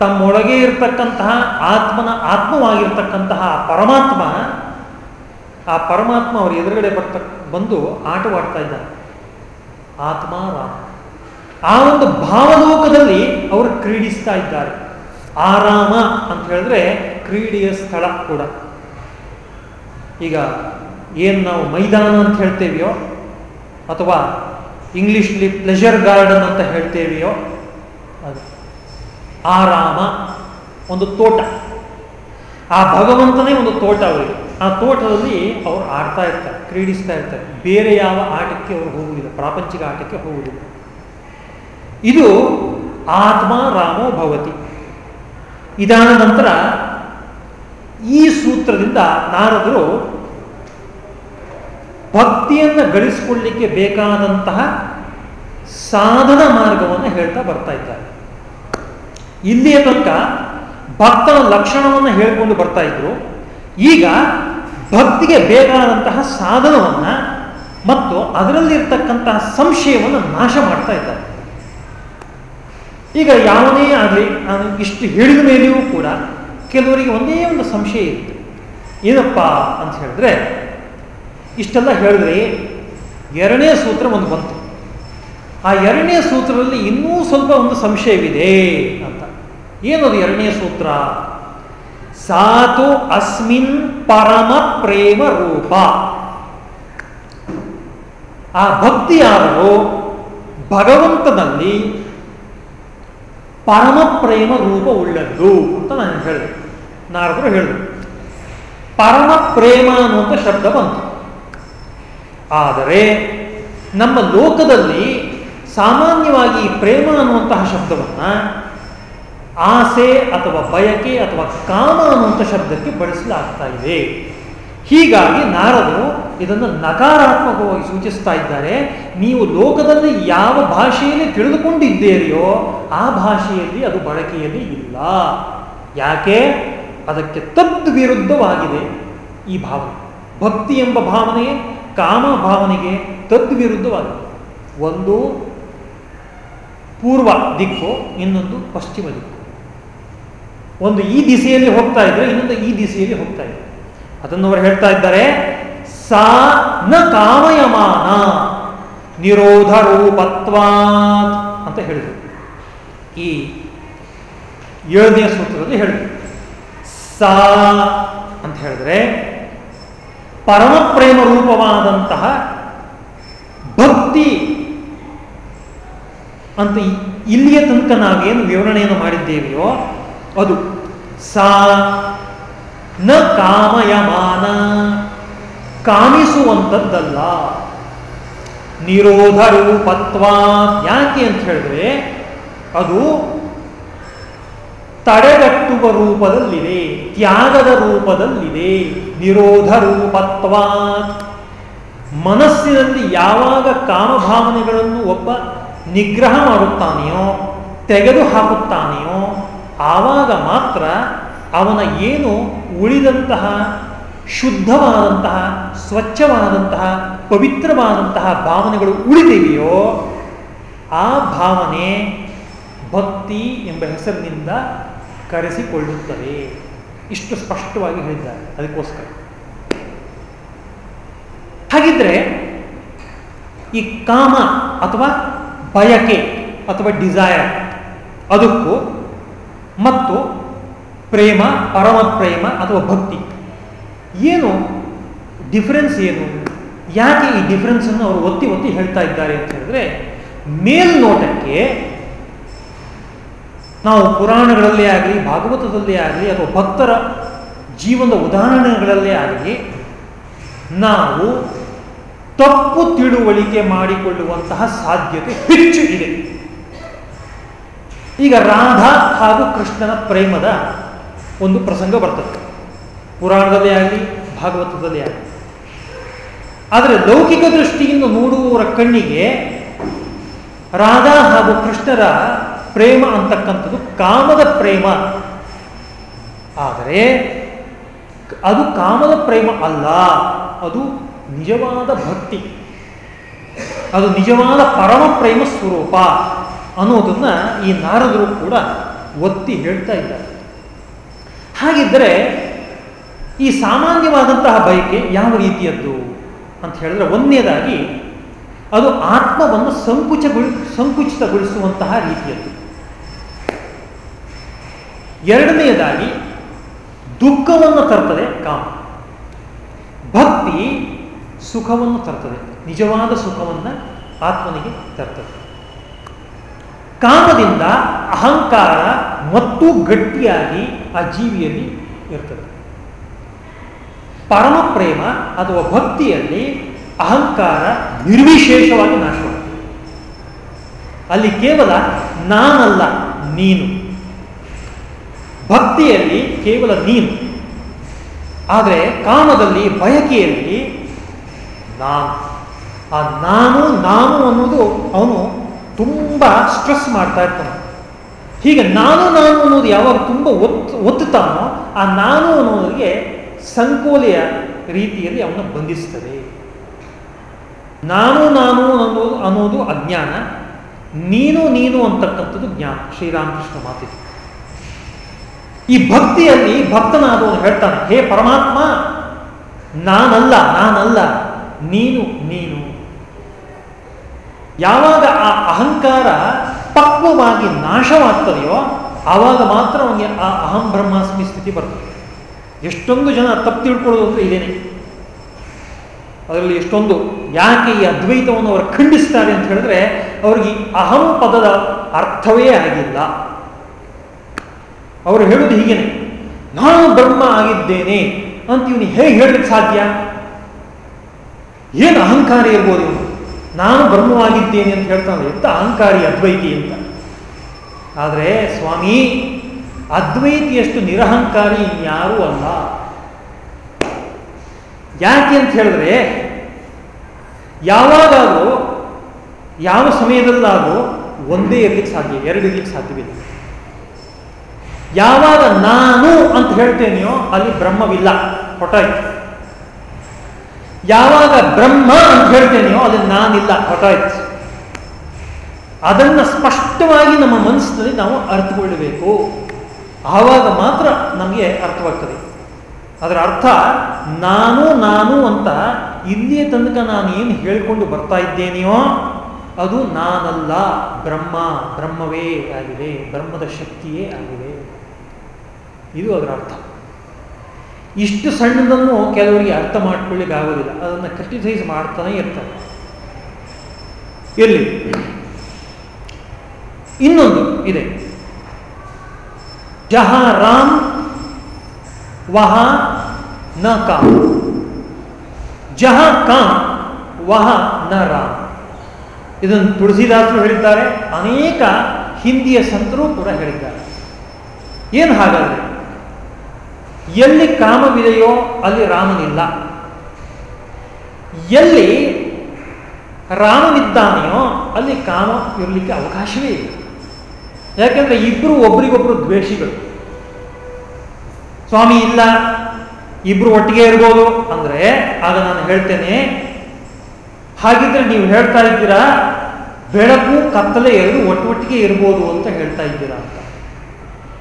ತಮ್ಮೊಳಗೆ ಇರತಕ್ಕಂತಹ ಆತ್ಮನ ಆತ್ಮವಾಗಿರ್ತಕ್ಕಂತಹ ಪರಮಾತ್ಮ, ಆ ಪರಮಾತ್ಮ ಅವರು ಎದುರುಗಡೆ ಬರ್ತ, ಬಂದು ಆಟವಾಡ್ತಾ ಇದ್ದಾರೆ ಆತ್ಮ, ರಾಮ. ಆ ಒಂದು ಭಾವಲೋಕದಲ್ಲಿ ಅವರು ಕ್ರೀಡಿಸ್ತಾ ಇದ್ದಾರೆ. ಆರಾಮ ಅಂತ ಹೇಳಿದ್ರೆ ಕ್ರೀಡೆಯ ಸ್ಥಳ ಕೂಡ. ಈಗ ಏನು ನಾವು ಮೈದಾನ ಅಂತ ಹೇಳ್ತೇವೆಯೋ, ಅಥವಾ ಇಂಗ್ಲಿಷ್ಲಿ ಪ್ಲೆಷರ್ ಗಾರ್ಡನ್ ಅಂತ ಹೇಳ್ತೇವೆಯೋ, ಅದು ಆರಾಮ ಒಂದು ತೋಟ. ಆ ಭಗವಂತನೇ ಒಂದು ತೋಟ ಅವರಿಗೆ ಆ ತೋಟದಲ್ಲಿ ಅವರು ಆಡ್ತಾ ಇರ್ತಾರೆ, ಕ್ರೀಡಿಸ್ತಾ ಇರ್ತಾರೆ. ಬೇರೆ ಯಾವ ಆಟಕ್ಕೆ ಅವರು ಹೋಗುವುದಿಲ್ಲ, ಪ್ರಾಪಂಚಿಕ ಆಟಕ್ಕೆ ಹೋಗುವುದಿಲ್ಲ. ಇದು ಆತ್ಮ ರಾಮೋ ಭವತಿ. ಇದಾದ ನಂತರ ಈ ಸೂತ್ರದಿಂದ ನಾರದರು ಭಕ್ತಿಯನ್ನು ಗಳಿಸಿಕೊಳ್ಳಿಕ್ಕೆ ಬೇಕಾದಂತಹ ಸಾಧನ ಮಾರ್ಗವನ್ನು ಹೇಳ್ತಾ ಬರ್ತಾ ಇದ್ದಾರೆ. ಇಲ್ಲಿಯ ತನಕ ಭಕ್ತನ ಲಕ್ಷಣವನ್ನು ಹೇಳಿಕೊಂಡು ಬರ್ತಾ ಇದ್ರು. ಈಗ ಭಕ್ತಿಗೆ ಬೇಕಾದಂತಹ ಸಾಧನವನ್ನು ಮತ್ತು ಅದರಲ್ಲಿರ್ತಕ್ಕಂತಹ ಸಂಶಯವನ್ನು ನಾಶ ಮಾಡ್ತಾ ಇದ್ದಾರೆ. ಈಗ ಯಾವುದೇ ಆಗಲಿ, ನಾನು ಇಷ್ಟು ಹೇಳಿದ ಮೇಲೆಯೂ ಕೂಡ ಕೆಲವರಿಗೆ ಒಂದೇ ಒಂದು ಸಂಶಯ ಇತ್ತು ಏನಪ್ಪ ಅಂತ ಹೇಳಿದ್ರೆ, ಇಷ್ಟೆಲ್ಲ ಹೇಳಿದ್ರೆ ಎರಡನೇ ಸೂತ್ರ ಒಂದು ಬಂತು. ಆ ಎರಡನೇ ಸೂತ್ರದಲ್ಲಿ ಇನ್ನೂ ಸ್ವಲ್ಪ ಒಂದು ಸಂಶಯವಿದೆ ಅಂತ. ಏನದು ಎರಡನೇ ಸೂತ್ರ? ಸಾತು ಅಸ್ಮಿನ್ ಪರಮ ಪ್ರೇಮ ರೂಪ. ಆ ಭಕ್ತಿಯಾದರೂ ಭಗವಂತನಲ್ಲಿ ಪರಮ ಪ್ರೇಮ ರೂಪ ಉಳ್ಳದ್ದು ಅಂತ ನಾನು ಹೇಳಿದೆ. ನಾರದರು ಹೇಳಿದ್ರು. ಪರಮ ಪ್ರೇಮ ಅನ್ನುವಂಥ ಶಬ್ದ ಬಂತು. ಆದರೆ ನಮ್ಮ ಲೋಕದಲ್ಲಿ ಸಾಮಾನ್ಯವಾಗಿ ಪ್ರೇಮ ಅನ್ನುವಂತಹ ಶಬ್ದವನ್ನು ಆಸೆ ಅಥವಾ ಬಯಕೆ ಅಥವಾ ಕಾಮ ಅನ್ನುವಂಥ ಶಬ್ದಕ್ಕೆ ಬಳಸಲಾಗ್ತಾ ಇದೆ. ಹೀಗಾಗಿ ನಾರದರು ಇದನ್ನು ನಕಾರಾತ್ಮಕವಾಗಿ ಸೂಚಿಸ್ತಾ ಇದ್ದಾರೆ. ನೀವು ಲೋಕದಲ್ಲಿ ಯಾವ ಭಾಷೆಯಲ್ಲಿ ತಿಳಿದುಕೊಂಡಿದ್ದೀರಿಯೋ ಆ ಭಾಷೆಯಲ್ಲಿ ಅದು ಬಳಕೆಯಲ್ಲಿ ಇಲ್ಲ. ಯಾಕೆ? ಅದಕ್ಕೆ ತದ್ ವಿರುದ್ಧವಾಗಿದೆ ಈ ಭಾವನೆ. ಭಕ್ತಿ ಎಂಬ ಭಾವನೆ ಕಾಮ ಭಾವನೆಗೆ ತದ್ ವಿರುದ್ಧವಾಗಿದೆ ಒಂದು ಪೂರ್ವ ದಿಕ್ಕು, ಇನ್ನೊಂದು ಪಶ್ಚಿಮ ದಿಕ್ಕು. ಒಂದು ಈ ದಿಸೆಯಲ್ಲಿ ಹೋಗ್ತಾ ಇದ್ರೆ ಇನ್ನೊಂದು ಈ ದಿಸೆಯಲ್ಲಿ ಹೋಗ್ತಾ ಇದೆ. ಅದನ್ನು ಅವರು ಹೇಳ್ತಾ ಇದ್ದಾರೆ, ಸಾ ನ ಕಾಮಯಮಾನ ನಿರೋಧ ರೂಪತ್ವ ಅಂತ ಹೇಳಿದರು. ಈ ಏಳನೆಯ ಸೂತ್ರದಲ್ಲಿ ಹೇಳಿದರು. ಸಾ ಅಂತ ಹೇಳಿದ್ರೆ, ಪರಮ ಪ್ರೇಮ ರೂಪವಾದಂತಹ ಭಕ್ತಿ ಅಂತ ಇಲ್ಲಿಯ ತನಕ ನಾವೇನು ವಿವರಣೆಯನ್ನು ಮಾಡಿದ್ದೇವೆಯೋ, ಅದು ಸಾ ನ ಕಾಮಯಮಾನ. ಕಾಮಿಸುವಂಥದ್ದಲ್ಲ. ನಿರೋಧ ರೂಪತ್ವ ಯಾಕೆ ಅಂತ ಹೇಳಿದ್ರೆ, ಅದು ತಡೆಗಟ್ಟುವ ರೂಪದಲ್ಲಿದೆ, ತ್ಯಾಗದ ರೂಪದಲ್ಲಿದೆ. ನಿರೋಧ ರೂಪತ್ವ ಮನಸ್ಸಿನಲ್ಲಿ ಯಾವಾಗ ಕಾಮಭಾವನೆಗಳನ್ನು ಒಬ್ಬ ನಿಗ್ರಹ ಮಾಡುತ್ತಾನೆಯೋ ತೆಗೆದು ಹಾಕುತ್ತಾನೆಯೋ ಆವಾಗ ಮಾತ್ರ ಅವನ ಏನು ಉಳಿದಂತಹ, ಶುದ್ಧವಾದಂತಹ, ಸ್ವಚ್ಛವಾದಂತಹ, ಪವಿತ್ರವಾದಂತಹ ಭಾವನೆಗಳು ಉಳಿದಿವೆಯೋ, ಆ ಭಾವನೆ ಭಕ್ತಿ ಎಂಬ ಹೆಸರಿನಿಂದ ಕರೆಸಿಕೊಳ್ಳುತ್ತದೆ. ಇಷ್ಟು ಸ್ಪಷ್ಟವಾಗಿ ಹೇಳಿದ್ದಾರೆ. ಅದಕ್ಕೋಸ್ಕರ. ಹಾಗಿದ್ರೆ, ಈ ಕಾಮ ಅಥವಾ ಬಯಕೆ ಅಥವಾ ಡಿಸೈರ್, ಅದಕ್ಕೂ ಮತ್ತು ಪ್ರೇಮ, ಪರಮ ಪ್ರೇಮ ಅಥವಾ ಭಕ್ತಿ? ಏನು ಡಿಫರೆನ್ಸ್ ಏನು? ಯಾಕೆ ಈ ಡಿಫರೆನ್ಸ್ ಅನ್ನು ಅವರು ಒತ್ತಿ ಒತ್ತಿ ಹೇಳ್ತಾ ಇದ್ದಾರೆ ಅಂತ ಹೇಳಿದ್ರೆ, ಮೇಲ್ನೋಟಕ್ಕೆ ನಾವು ಪುರಾಣಗಳಲ್ಲೇ ಆಗಲಿ, ಭಾಗವತದಲ್ಲೇ ಆಗಲಿ, ಅಥವಾ ಭಕ್ತರ ಜೀವನದ ಉದಾಹರಣೆಗಳಲ್ಲೇ ಆಗಲಿ, ನಾವು ತಪ್ಪು ತಿಳುವಳಿಕೆ ಮಾಡಿಕೊಳ್ಳುವಂತಹ ಸಾಧ್ಯತೆ ಹೆಚ್ಚು ಇದೆ. ಈಗ ರಾಧಾ ಹಾಗೂ ಕೃಷ್ಣನ ಪ್ರೇಮದ ಒಂದು ಪ್ರಸಂಗ ಬರ್ತದೆ. ಪುರಾಣದಲ್ಲಿ ಆಗಲಿ ಭಾಗವತದಲ್ಲಿ ಆಗಲಿ ಆದರೆ ಲೌಕಿಕ ದೃಷ್ಟಿಯಿಂದ ನೋಡುವವರ ಕಣ್ಣಿಗೆ ರಾಧಾ ಹಾಗೂ ಕೃಷ್ಣರ ಪ್ರೇಮ ಅಂತಕ್ಕಂಥದ್ದು ಕಾಮದ ಪ್ರೇಮ. ಆದರೆ ಅದು ಕಾಮದ ಪ್ರೇಮ ಅಲ್ಲ, ಅದು ನಿಜವಾದ ಭಕ್ತಿ. ಅದು ನಿಜವಾದ ಪರಮ ಪ್ರೇಮ ಸ್ವರೂಪ ಅನ್ನೋದನ್ನು ಈ ನಾರದರು ಕೂಡ ಒತ್ತಿ ಹೇಳ್ತಾ ಇದ್ದಾರೆ. ಹಾಗಿದ್ದರೆ ಈ ಸಾಮಾನ್ಯವಾದಂತಹ ಬಯಕೆ ಯಾವ ರೀತಿಯದ್ದು ಅಂತ ಹೇಳಿದ್ರೆ ಒಂದನೇದಾಗಿ ಅದು ಆತ್ಮವನ್ನು ಸಂಕುಚಗೊಳಿ, ಸಂಕುಚಿತಗೊಳಿಸುವಂತಹ ರೀತಿಯದ್ದು. ಎರಡನೆಯದಾಗಿ ದುಃಖವನ್ನು ತರ್ತದೆ ಕಾಮ. ಭಕ್ತಿ ಸುಖವನ್ನು ತರ್ತದೆ. ನಿಜವಾದ ಸುಖವನ್ನು ಆತ್ಮನಿಗೆ ತರ್ತದೆ. ಕಾಮದಿಂದ ಅಹಂಕಾರ ಮತ್ತು ಗಟ್ಟಿಯಾಗಿ ಆ ಜೀವಿಯಲ್ಲಿ ಇರ್ತದೆ. ಪರಮ ಪ್ರೇಮ ಅಥವಾ ಭಕ್ತಿಯಲ್ಲಿ ಅಹಂಕಾರ ನಿರ್ವಿಶೇಷವಾಗಿ ನಾಶವಾಗ್ತದೆ. ಅಲ್ಲಿ ಕೇವಲ ನಾನಲ್ಲ, ನೀನು. ಭಕ್ತಿಯಲ್ಲಿ ಕೇವಲ ನೀನು. ಆದರೆ ಕಾಮದಲ್ಲಿ, ಬಯಕೆಯಲ್ಲಿ ನಾನು. ಆ ನಾನು ನಾನು ಅನ್ನೋದು ಅವನು ತುಂಬ ಸ್ಟ್ರೆಸ್ ಮಾಡ್ತಾ ಇರ್ತಾನೆ. ಹೀಗೆ ನಾನು ನಾನು ಅನ್ನೋದು ಯಾವಾಗ ತುಂಬ ಒತ್ತು, ಒತ್ತುತ್ತಾನೋ ಆ ನಾನು ಅನ್ನೋದಕ್ಕೆ ಸಂಕೋಲೆಯ ರೀತಿಯಲ್ಲಿ ಅವನು ಬಂಧಿಸ್ತದೆ. ನಾನು ನಾನು ಅನ್ನೋದು ಅನ್ನೋದು ಅಜ್ಞಾನ. ನೀನು ನೀನು ಅಂತಕ್ಕಂಥದ್ದು ಜ್ಞಾನ. ಶ್ರೀರಾಮಕೃಷ್ಣ ಮಾತಿದೆ ಈ ಭಕ್ತಿಯಲ್ಲಿ ಭಕ್ತನಾದವನು ಹೇಳ್ತಾನೆ, ಹೇ ಪರಮಾತ್ಮ, ನಾನಲ್ಲ ನಾನಲ್ಲ, ನೀನು ನೀನು ಯಾವಾಗ ಆ ಅಹಂಕಾರ ಪಕ್ವವಾಗಿ ನಾಶವಾಗ್ತದೆಯೋ ಆವಾಗ ಮಾತ್ರ ಅವನಿಗೆ ಆ ಅಹಂ ಬ್ರಹ್ಮಾಸ್ಮಿ ಸ್ಥಿತಿ ಬರ್ತದೆ. ಎಷ್ಟೊಂದು ಜನ ತಪ್ಪು ತಿಳ್ಕೊಳ್ಳೋದು ಅಂದರೆ ಇದೇನೆ. ಅದರಲ್ಲಿ ಎಷ್ಟೊಂದು ಯಾಕೆ ಈ ಅದ್ವೈತವನ್ನು ಅವರು ಖಂಡಿಸ್ತಾರೆ ಅಂತ ಹೇಳಿದ್ರೆ, ಅವ್ರಿಗೆ ಈ ಅಹಂ ಪದದ ಅರ್ಥವೇ ಆಗಿಲ್ಲ. ಅವರು ಹೇಳುವುದು ಹೀಗೇನೆ, ನಾನು ಬ್ರಹ್ಮ ಆಗಿದ್ದೇನೆ ಅಂತ ಇವನು ಹೇಗೆ ಹೇಳಲಿಕ್ಕೆ ಸಾಧ್ಯ? ಏನು ಅಹಂಕಾರ ಇರ್ಬೋದು ಇವನು ನಾನು ಬ್ರಹ್ಮವಾಗಿದ್ದೇನೆ ಅಂತ ಹೇಳ್ತಾನೆ ಎಂತ ಅಹಂಕಾರಿ ಅದ್ವೈತಿ ಅಂತ. ಆದರೆ ಸ್ವಾಮಿ, ಅದ್ವೈತಿಯಷ್ಟು ನಿರಹಂಕಾರಿ ಇನ್ಯಾರೂ ಅಲ್ಲ. ಯಾಕೆ ಅಂತ ಹೇಳಿದ್ರೆ, ಯಾವಾಗಾದರೂ, ಯಾವ ಸಮಯದಲ್ಲಾದರೂ ಒಂದೇ ಇರ್ಲಿಕ್ಕೆ ಸಾಧ್ಯ, ಎರಡು ಇರ್ಲಿಕ್ಕೆ ಸಾಧ್ಯವಿಲ್ಲ ಯಾವಾಗ ನಾನು ಅಂತ ಹೇಳ್ತೇನೆಯೋ, ಅಲ್ಲಿ ಬ್ರಹ್ಮವಿಲ್ಲ ಹೊಟ್ಟಾಯ್ತು ಯಾವಾಗ ಬ್ರಹ್ಮ ಅಂತ ಹೇಳ್ತೇನೆಯೋ ಅಲ್ಲಿ ನಾನಿಲ್ಲ. ಹೊಟ್ಟಾಯ್ತು ಅದನ್ನು ಸ್ಪಷ್ಟವಾಗಿ ನಮ್ಮ ಮನಸ್ಸಿನಲ್ಲಿ ನಾವು ಅರ್ಥಗೊಳ್ಳಬೇಕು ಆವಾಗ ಮಾತ್ರ ನಮಗೆ ಅರ್ಥವಾಗ್ತದೆ. ಅದರ ಅರ್ಥ ನಾನು ನಾನು ಅಂತ ಇಲ್ಲಿಯ ತನಕ ನಾನು ಏನು ಹೇಳಿಕೊಂಡು ಬರ್ತಾ ಇದ್ದೇನೆಯೋ ಅದು ನಾನಲ್ಲ, ಬ್ರಹ್ಮ, ಬ್ರಹ್ಮವೇ ಆಗಿದೆ, ಬ್ರಹ್ಮದ ಶಕ್ತಿಯೇ ಆಗಿದೆ. ಇದು ಅದರ ಅರ್ಥ. ಇಷ್ಟು ಸಣ್ಣದನ್ನು ಕೆಲವರಿಗೆ ಅರ್ಥ ಮಾಡ್ಕೊಳ್ಳಿಕ್ಕೆ ಆಗೋದಿಲ್ಲ ಅದನ್ನು ಕ್ರಿಟಿಸೈಸ್ ಮಾಡ್ತಾನೆ ಇರ್ತಾರೆ. ಎಲ್ಲಿ ಇನ್ನೊಂದು ಇದೆ. ಜಹ ರಾಮ್ ವಹ ನ ಕಾಮ್ ಜಹ ಕಾಮ್ ವಹ ನ ರಾಮ್ ಇದನ್ನು ತುಳಸಿದಾಸರು ಹೇಳಿದ್ದಾರೆ. ಅನೇಕ ಹಿಂದಿಯ ಸಂತರು ಕೂಡ ಹೇಳಿದ್ದಾರೆ. ಏನು ಹಾಗಾದ್ರೆ? ಎಲ್ಲಿ ಕಾಮವಿದೆಯೋ ಅಲ್ಲಿ ರಾಮನಿಲ್ಲ. ಎಲ್ಲಿ ರಾಮನಿದ್ದಾನೆಯೋ ಅಲ್ಲಿ ಕಾಮ ಇರಲಿಕ್ಕೆ ಅವಕಾಶವೇ ಇಲ್ಲ. ಯಾಕೆಂದ್ರೆ ಇಬ್ಬರು ಒಬ್ರಿಗೊಬ್ರು ದ್ವೇಷಿಗಳು. ಸ್ವಾಮಿ ಇಲ್ಲ, ಇಬ್ರು ಒಟ್ಟಿಗೆ ಇರ್ಬೋದು ಅಂದ್ರೆ ಆಗ ನಾನು ಹೇಳ್ತೇನೆ, ಹಾಗಿದ್ರೆ ನೀವು ಹೇಳ್ತಾ ಇದ್ದೀರಾ, ಬೆಳಕು ಕತ್ತಲೆ ಎರಡು ಒಟ್ಟೊಟ್ಟಿಗೆ ಇರ್ಬೋದು ಅಂತ ಹೇಳ್ತಾ ಇದ್ದೀರಾ ಅಂತ.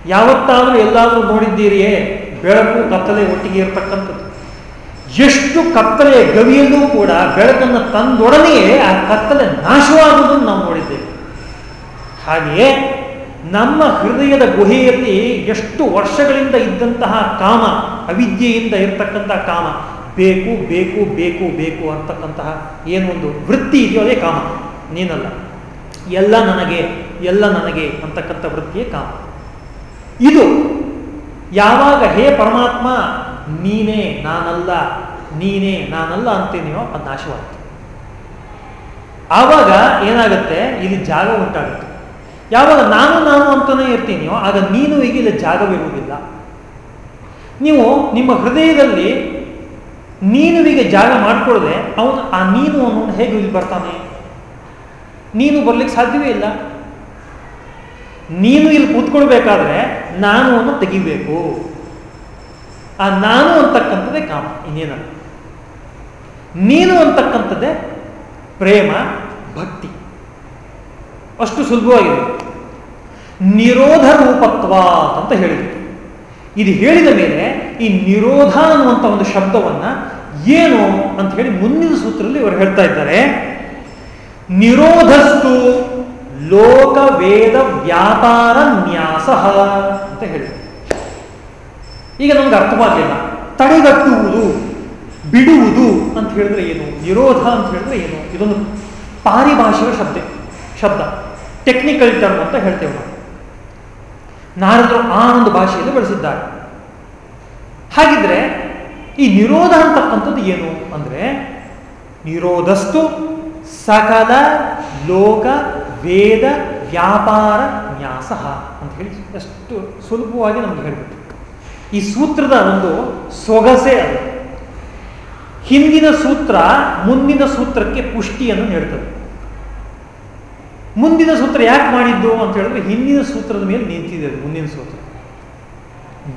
ಯಾವತ್ತಾದ್ರೂ ಎಲ್ಲಾದ್ರೂ ನೋಡಿದ್ದೀರಿಯೇ? ಬೆಳಕು ಕತ್ತಲೆ ಒಟ್ಟಿಗೆ ಇರತಕ್ಕಂಥದ್ದು. ಎಷ್ಟು ಕತ್ತಲೆ ಗವಿಯಲ್ಲೂ ಕೂಡ ಬೆಳಕನ್ನು ತಂದೊಡನೆಯೇ ಆ ಕತ್ತಲೆ ನಾಶವಾಗುವುದನ್ನು ನಾವು ನೋಡಿದ್ದೇವೆ. ಹಾಗೆಯೇ ನಮ್ಮ ಹೃದಯದ ಗುಹೆಯಲ್ಲಿ ಎಷ್ಟು ವರ್ಷಗಳಿಂದ ಇದ್ದಂತಹ ಕಾಮ, ಅವಿದ್ಯೆಯಿಂದ ಇರತಕ್ಕಂತಹ ಕಾಮ, ಬೇಕು ಬೇಕು ಬೇಕು ಬೇಕು ಅಂತಕ್ಕಂತಹ ಏನೊಂದು ವೃತ್ತಿ ಇದೆಯೋ ಅದೇ ಕಾಮ, ನೀನಲ್ಲ. ಎಲ್ಲ ನನಗೆ ಎಲ್ಲ ನನಗೆ ಅಂತಕ್ಕಂಥ ವೃತ್ತಿಯೇ ಕಾಮ. ಇದು ಯಾವಾಗ ಹೇ ಪರಮಾತ್ಮ, ನೀನೇ ನಾನಲ್ಲ ನೀನೇ ನಾನಲ್ಲ ಅಂತೇನೆಯೋ ಅದು ನಾಶವಾಗುತ್ತೆ. ಆವಾಗ ಏನಾಗುತ್ತೆ? ಇಲ್ಲಿ ಜಾಗ ಉಂಟಾಗುತ್ತೆ. ಯಾವಾಗ ನಾನು ನಾನು ಅಂತಾನೆ ಇರ್ತೀನಿಯೋ, ಆಗ ನೀನು ಈಗ ಇಲ್ಲಿ ಜಾಗವಿರುವುದಿಲ್ಲ ನೀವು ನಿಮ್ಮ ಹೃದಯದಲ್ಲಿ ನೀನುವಿಗೆ ಜಾಗ ಮಾಡಿಕೊಳ್ಳದೆ ಅವನು ಆ ನೀನು ಅನ್ನೋನು ಹೇಗೆ ಇಲ್ಲಿ ಬರ್ತಾನೆ? ನೀನು ಬರ್ಲಿಕ್ಕೆ ಸಾಧ್ಯವೇ ಇಲ್ಲ? ನೀನು ಇಲ್ಲಿ ಕೂತ್ಕೊಳ್ಬೇಕಾದ್ರೆ ನಾನು ಅನ್ನು ತೆಗಿಬೇಕು. ಆ ನಾನು ಅಂತಕ್ಕಂಥದ್ದೇ ಕಾಮ, ಇನ್ನೇನಲ್ಲ. ನೀನು ಅಂತಕ್ಕಂಥದ್ದೇ ಪ್ರೇಮ, ಭಕ್ತಿ. ಅಷ್ಟು ಸುಲಭವಾಗಿದೆ. ನಿರೋಧ ರೂಪತ್ವ ಅಂತ ಹೇಳಿದ್ರು. ಇದು ಹೇಳಿದ ಮೇಲೆ ಈ ನಿರೋಧ ಅನ್ನುವಂಥ ಒಂದು ಶಬ್ದವನ್ನ ಏನು ಅಂತ ಹೇಳಿ ಮುಂದಿನ ಸೂತ್ರದಲ್ಲಿ ಇವರು ಹೇಳ್ತಾ ಇದ್ದಾರೆ. ನಿರೋಧಸ್ತು ಲೋಕ ವೇದ ವ್ಯಾಪಾರ ನ್ಯಾಸ ಅಂತ ಹೇಳಿದ್ರು ಈಗ ನಮ್ಗೆ ಅರ್ಥವಾಗಲಿಲ್ಲ. ತಡೆಗಟ್ಟುವುದು, ಬಿಡುವುದು ಅಂತ ಹೇಳಿದ್ರೆ ಏನು? ನಿರೋಧ ಅಂತ ಹೇಳಿದ್ರೆ ಏನು? ಇದೊಂದು ಪಾರಿಭಾಷಿಕ ಶಬ್ದ ಶಬ್ದ. ಟೆಕ್ನಿಕಲ್ ಟರ್ಮ್ ಅಂತ ಹೇಳ್ತೇವೆ ನಾವು. ನಾರದರು ಆ ಒಂದು ಭಾಷೆಯಲ್ಲಿ ಬಳಸಿದ್ದಾರೆ. ಹಾಗಿದ್ರೆ ಈ ನಿರೋಧ ಅಂತಕ್ಕಂಥದ್ದು ಏನು ಅಂದ್ರೆ, ನಿರೋಧಸ್ತು ಸಕಲ ಲೋಕ ವೇದ ವ್ಯಾಪಾರ ನ್ಯಾಸ ಅಂತ ಹೇಳಿ ಎಷ್ಟು ಸುಲಭವಾಗಿ ನಮ್ಗೆ ಹೇಳ್ಬಿಟ್ಟು ಈ ಸೂತ್ರದ ಒಂದು ಸೊಗಸೆ ಅದು. ಹಿಂದಿನ ಸೂತ್ರ ಮುಂದಿನ ಸೂತ್ರಕ್ಕೆ ಪುಷ್ಟಿಯನ್ನು ನೀಡ್ತದೆ. ಮುಂದಿನ ಸೂತ್ರ ಯಾಕೆ ಮಾಡಿದ್ದು ಅಂತ ಹೇಳಿದ್ರೆ ಹಿಂದಿನ ಸೂತ್ರದ ಮೇಲೆ ನಿಂತಿದೆ ಅದು, ಮುಂದಿನ ಸೂತ್ರ.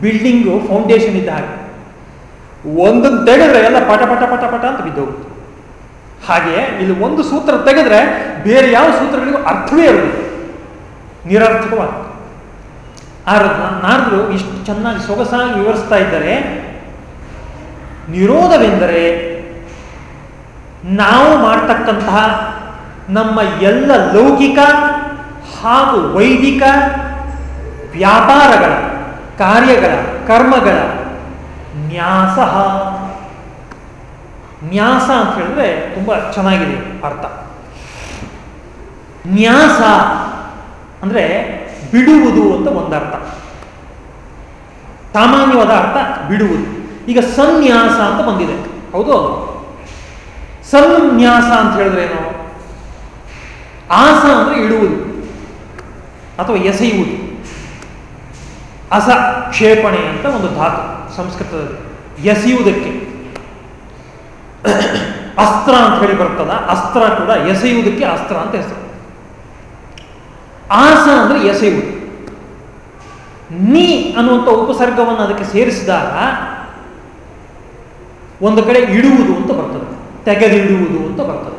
ಬಿಲ್ಡಿಂಗು ಫೌಂಡೇಶನ್ ಇದ್ದ ಹಾಗೆ. ಒಂದನ್ನು ತೆಗೆದ್ರೆ ಎಲ್ಲ ಪಟ ಪಟ ಪಟ ಪಟ ಅಂತ ಬಿದ್ದೋಗುತ್ತೆ. ಹಾಗೆ ಇಲ್ಲಿ ಒಂದು ಸೂತ್ರ ತೆಗೆದ್ರೆ ಬೇರೆ ಯಾವ ಸೂತ್ರಗಳಿಗೂ ಅರ್ಥವೇ ಇರಲಿಲ್ಲ ನಿರರ್ಥಕವಾದ ನಾರದರು ಇಷ್ಟು ಚೆನ್ನಾಗಿ ಸೊಗಸಾಗಿ ವಿವರಿಸ್ತಾ ಇದ್ದಾರೆ. ನಿರೋಧವೆಂದರೆ ನಾವು ಮಾಡ್ತಕ್ಕಂತಹ ನಮ್ಮ ಎಲ್ಲ ಲೌಕಿಕ ಹಾಗೂ ವೈದಿಕ ವ್ಯಾಪಾರಗಳ ಕಾರ್ಯಗಳ ಕರ್ಮಗಳ ನ್ಯಾಸ. ನ್ಯಾಸ ಅಂತ ಹೇಳಿದ್ರೆ ತುಂಬ ಚೆನ್ನಾಗಿದೆ ಅರ್ಥ. ನ್ಯಾಸ ಅಂದರೆ ಬಿಡುವುದು ಅಂತ ಒಂದರ್ಥ. ಸಾಮಾನ್ಯವಾದ ಅರ್ಥ ಬಿಡುವುದು. ಈಗ ಸನ್ಯಾಸ ಅಂತ ಬಂದಿದೆ. ಹೌದು ಸನ್ಯಾಸ ಅಂತ ಹೇಳಿದ್ರೆ ಏನು? ಆಸ ಅಂದ್ರೆ ಇಡುವುದು ಅಥವಾ ಎಸೆಯುವುದು. ಅಸ ಕ್ಷೇಪಣೆ ಅಂತ ಒಂದು ಧಾತು ಸಂಸ್ಕೃತದಲ್ಲಿ. ಎಸೆಯುವುದಕ್ಕೆ. ಅಸ್ತ್ರ ಅಂತ ಹೇಳಿ ಬರ್ತದ. ಅಸ್ತ್ರ ಕೂಡ ಎಸೆಯುವುದಕ್ಕೆ ಅಸ್ತ್ರ ಅಂತ ಹೆಸರು. ಆಸ ಅಂದ್ರೆ ಎಸೆಯುವುದು ನೀ ಅನ್ನುವಂಥ ಉಪಸರ್ಗವನ್ನು ಅದಕ್ಕೆ ಸೇರಿಸಿದಾಗ ಒಂದು ಕಡೆ ಇಡುವುದು ಅಂತ ಬರ್ತದೆ. ತೆಗೆದಿಡುವುದು ಅಂತ ಬರ್ತದೆ.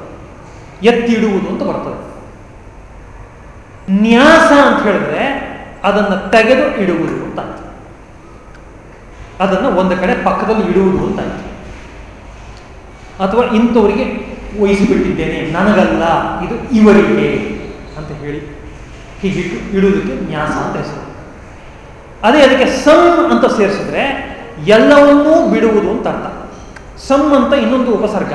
ಎತ್ತಿಡುವುದು ಅಂತ ಬರ್ತದೆ. ನ್ಯಾಸ ಅಂತ ಹೇಳಿದ್ರೆ ಅದನ್ನು ತೆಗೆದು ಇಡುವುದು ಅಂತ ಅದನ್ನು ಒಂದು ಕಡೆ ಪಕ್ಕದಲ್ಲಿ ಇಡುವುದು ಅಂತ ಅಥವಾ ಇಂಥವರಿಗೆ ವಹಿಸಿಬಿಟ್ಟಿದ್ದೇನೆ, ನನಗಲ್ಲ, ಇದು ಇವರಿಗೆ ಅಂತ ಹೇಳಿ ಹೀಗಿಟ್ಟು ಇಡುವುದಕ್ಕೆ ನ್ಯಾಸ ಅಂತ ಹೆಸರು. ಅದೇ ಅದಕ್ಕೆ ಸಮ್ ಅಂತ ಸೇರಿಸಿದ್ರೆ ಎಲ್ಲವನ್ನೂ ಬಿಡುವುದು ಅಂತ ಅರ್ಥ. ಸಮ್ ಅಂತ ಇನ್ನೊಂದು ಉಪಸರ್ಗ.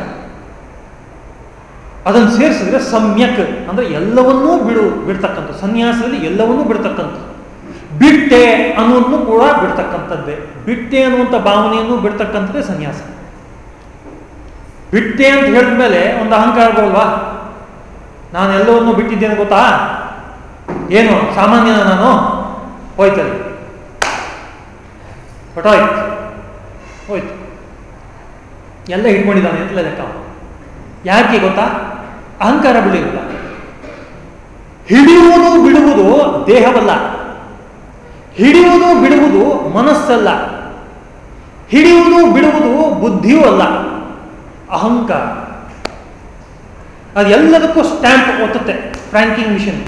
ಅದನ್ನು ಸೇರಿಸಿದ್ರೆ ಸಮ್ಯಕ್ ಅಂದ್ರೆ ಎಲ್ಲವನ್ನೂ ಬಿಡು ಬಿಡ್ತಕ್ಕಂಥ ಸನ್ಯಾಸದಲ್ಲಿ ಎಲ್ಲವನ್ನೂ ಬಿಡ್ತಕ್ಕಂಥ ಬಿಟ್ಟೆ ಅನ್ನೋದನ್ನು ಕೂಡ ಬಿಡ್ತಕ್ಕಂಥದ್ದೇ. ಬಿಟ್ಟೆ ಅನ್ನುವಂಥ ಭಾವನೆಯನ್ನು ಬಿಡ್ತಕ್ಕಂಥದ್ದೇ ಸನ್ಯಾಸ. ಬಿಟ್ಟೆ ಅಂತ ಹೇಳಿದ್ಮೇಲೆ ಒಂದು ಅಹಂಕಾರ ಬರಲ್ವಾ ನಾನು ಎಲ್ಲವನ್ನೂ ಬಿಟ್ಟಿದ್ದೇನೆ ಗೊತ್ತಾ? ಏನು ಸಾಮಾನ್ಯನ ನಾನು? ಹೋಯ್ತಲ್ಲಿ ಹೊಟ್ಟೋಯ್ತು ಹೋಯ್ತು. ಎಲ್ಲ ಹಿಡ್ಕೊಂಡಿದ್ದಾನೆ ಅಂತಲೇ ಲೆಕ್ಕ ಯಾಕೆ ಗೊತ್ತಾ? ಅಹಂಕಾರ ಬಿಡುವುದಿಲ್ಲ ಹಿಡಿಯುವುದು ಬಿಡುವುದು ದೇಹವಲ್ಲ. ಹಿಡಿಯುವುದು ಬಿಡುವುದು ಮನಸ್ಸಲ್ಲ. ಹಿಡಿಯುವುದು ಬಿಡುವುದು ಬುದ್ಧಿಯೂ ಅಲ್ಲ. ಅಹಂಕಾರ. ಅದೆಲ್ಲದಕ್ಕೂ ಸ್ಟ್ಯಾಂಪ್ ಒತ್ತುತ್ತೆ. ಫ್ರ್ಯಾಂಕಿಂಗ್ ಮಿಷನ್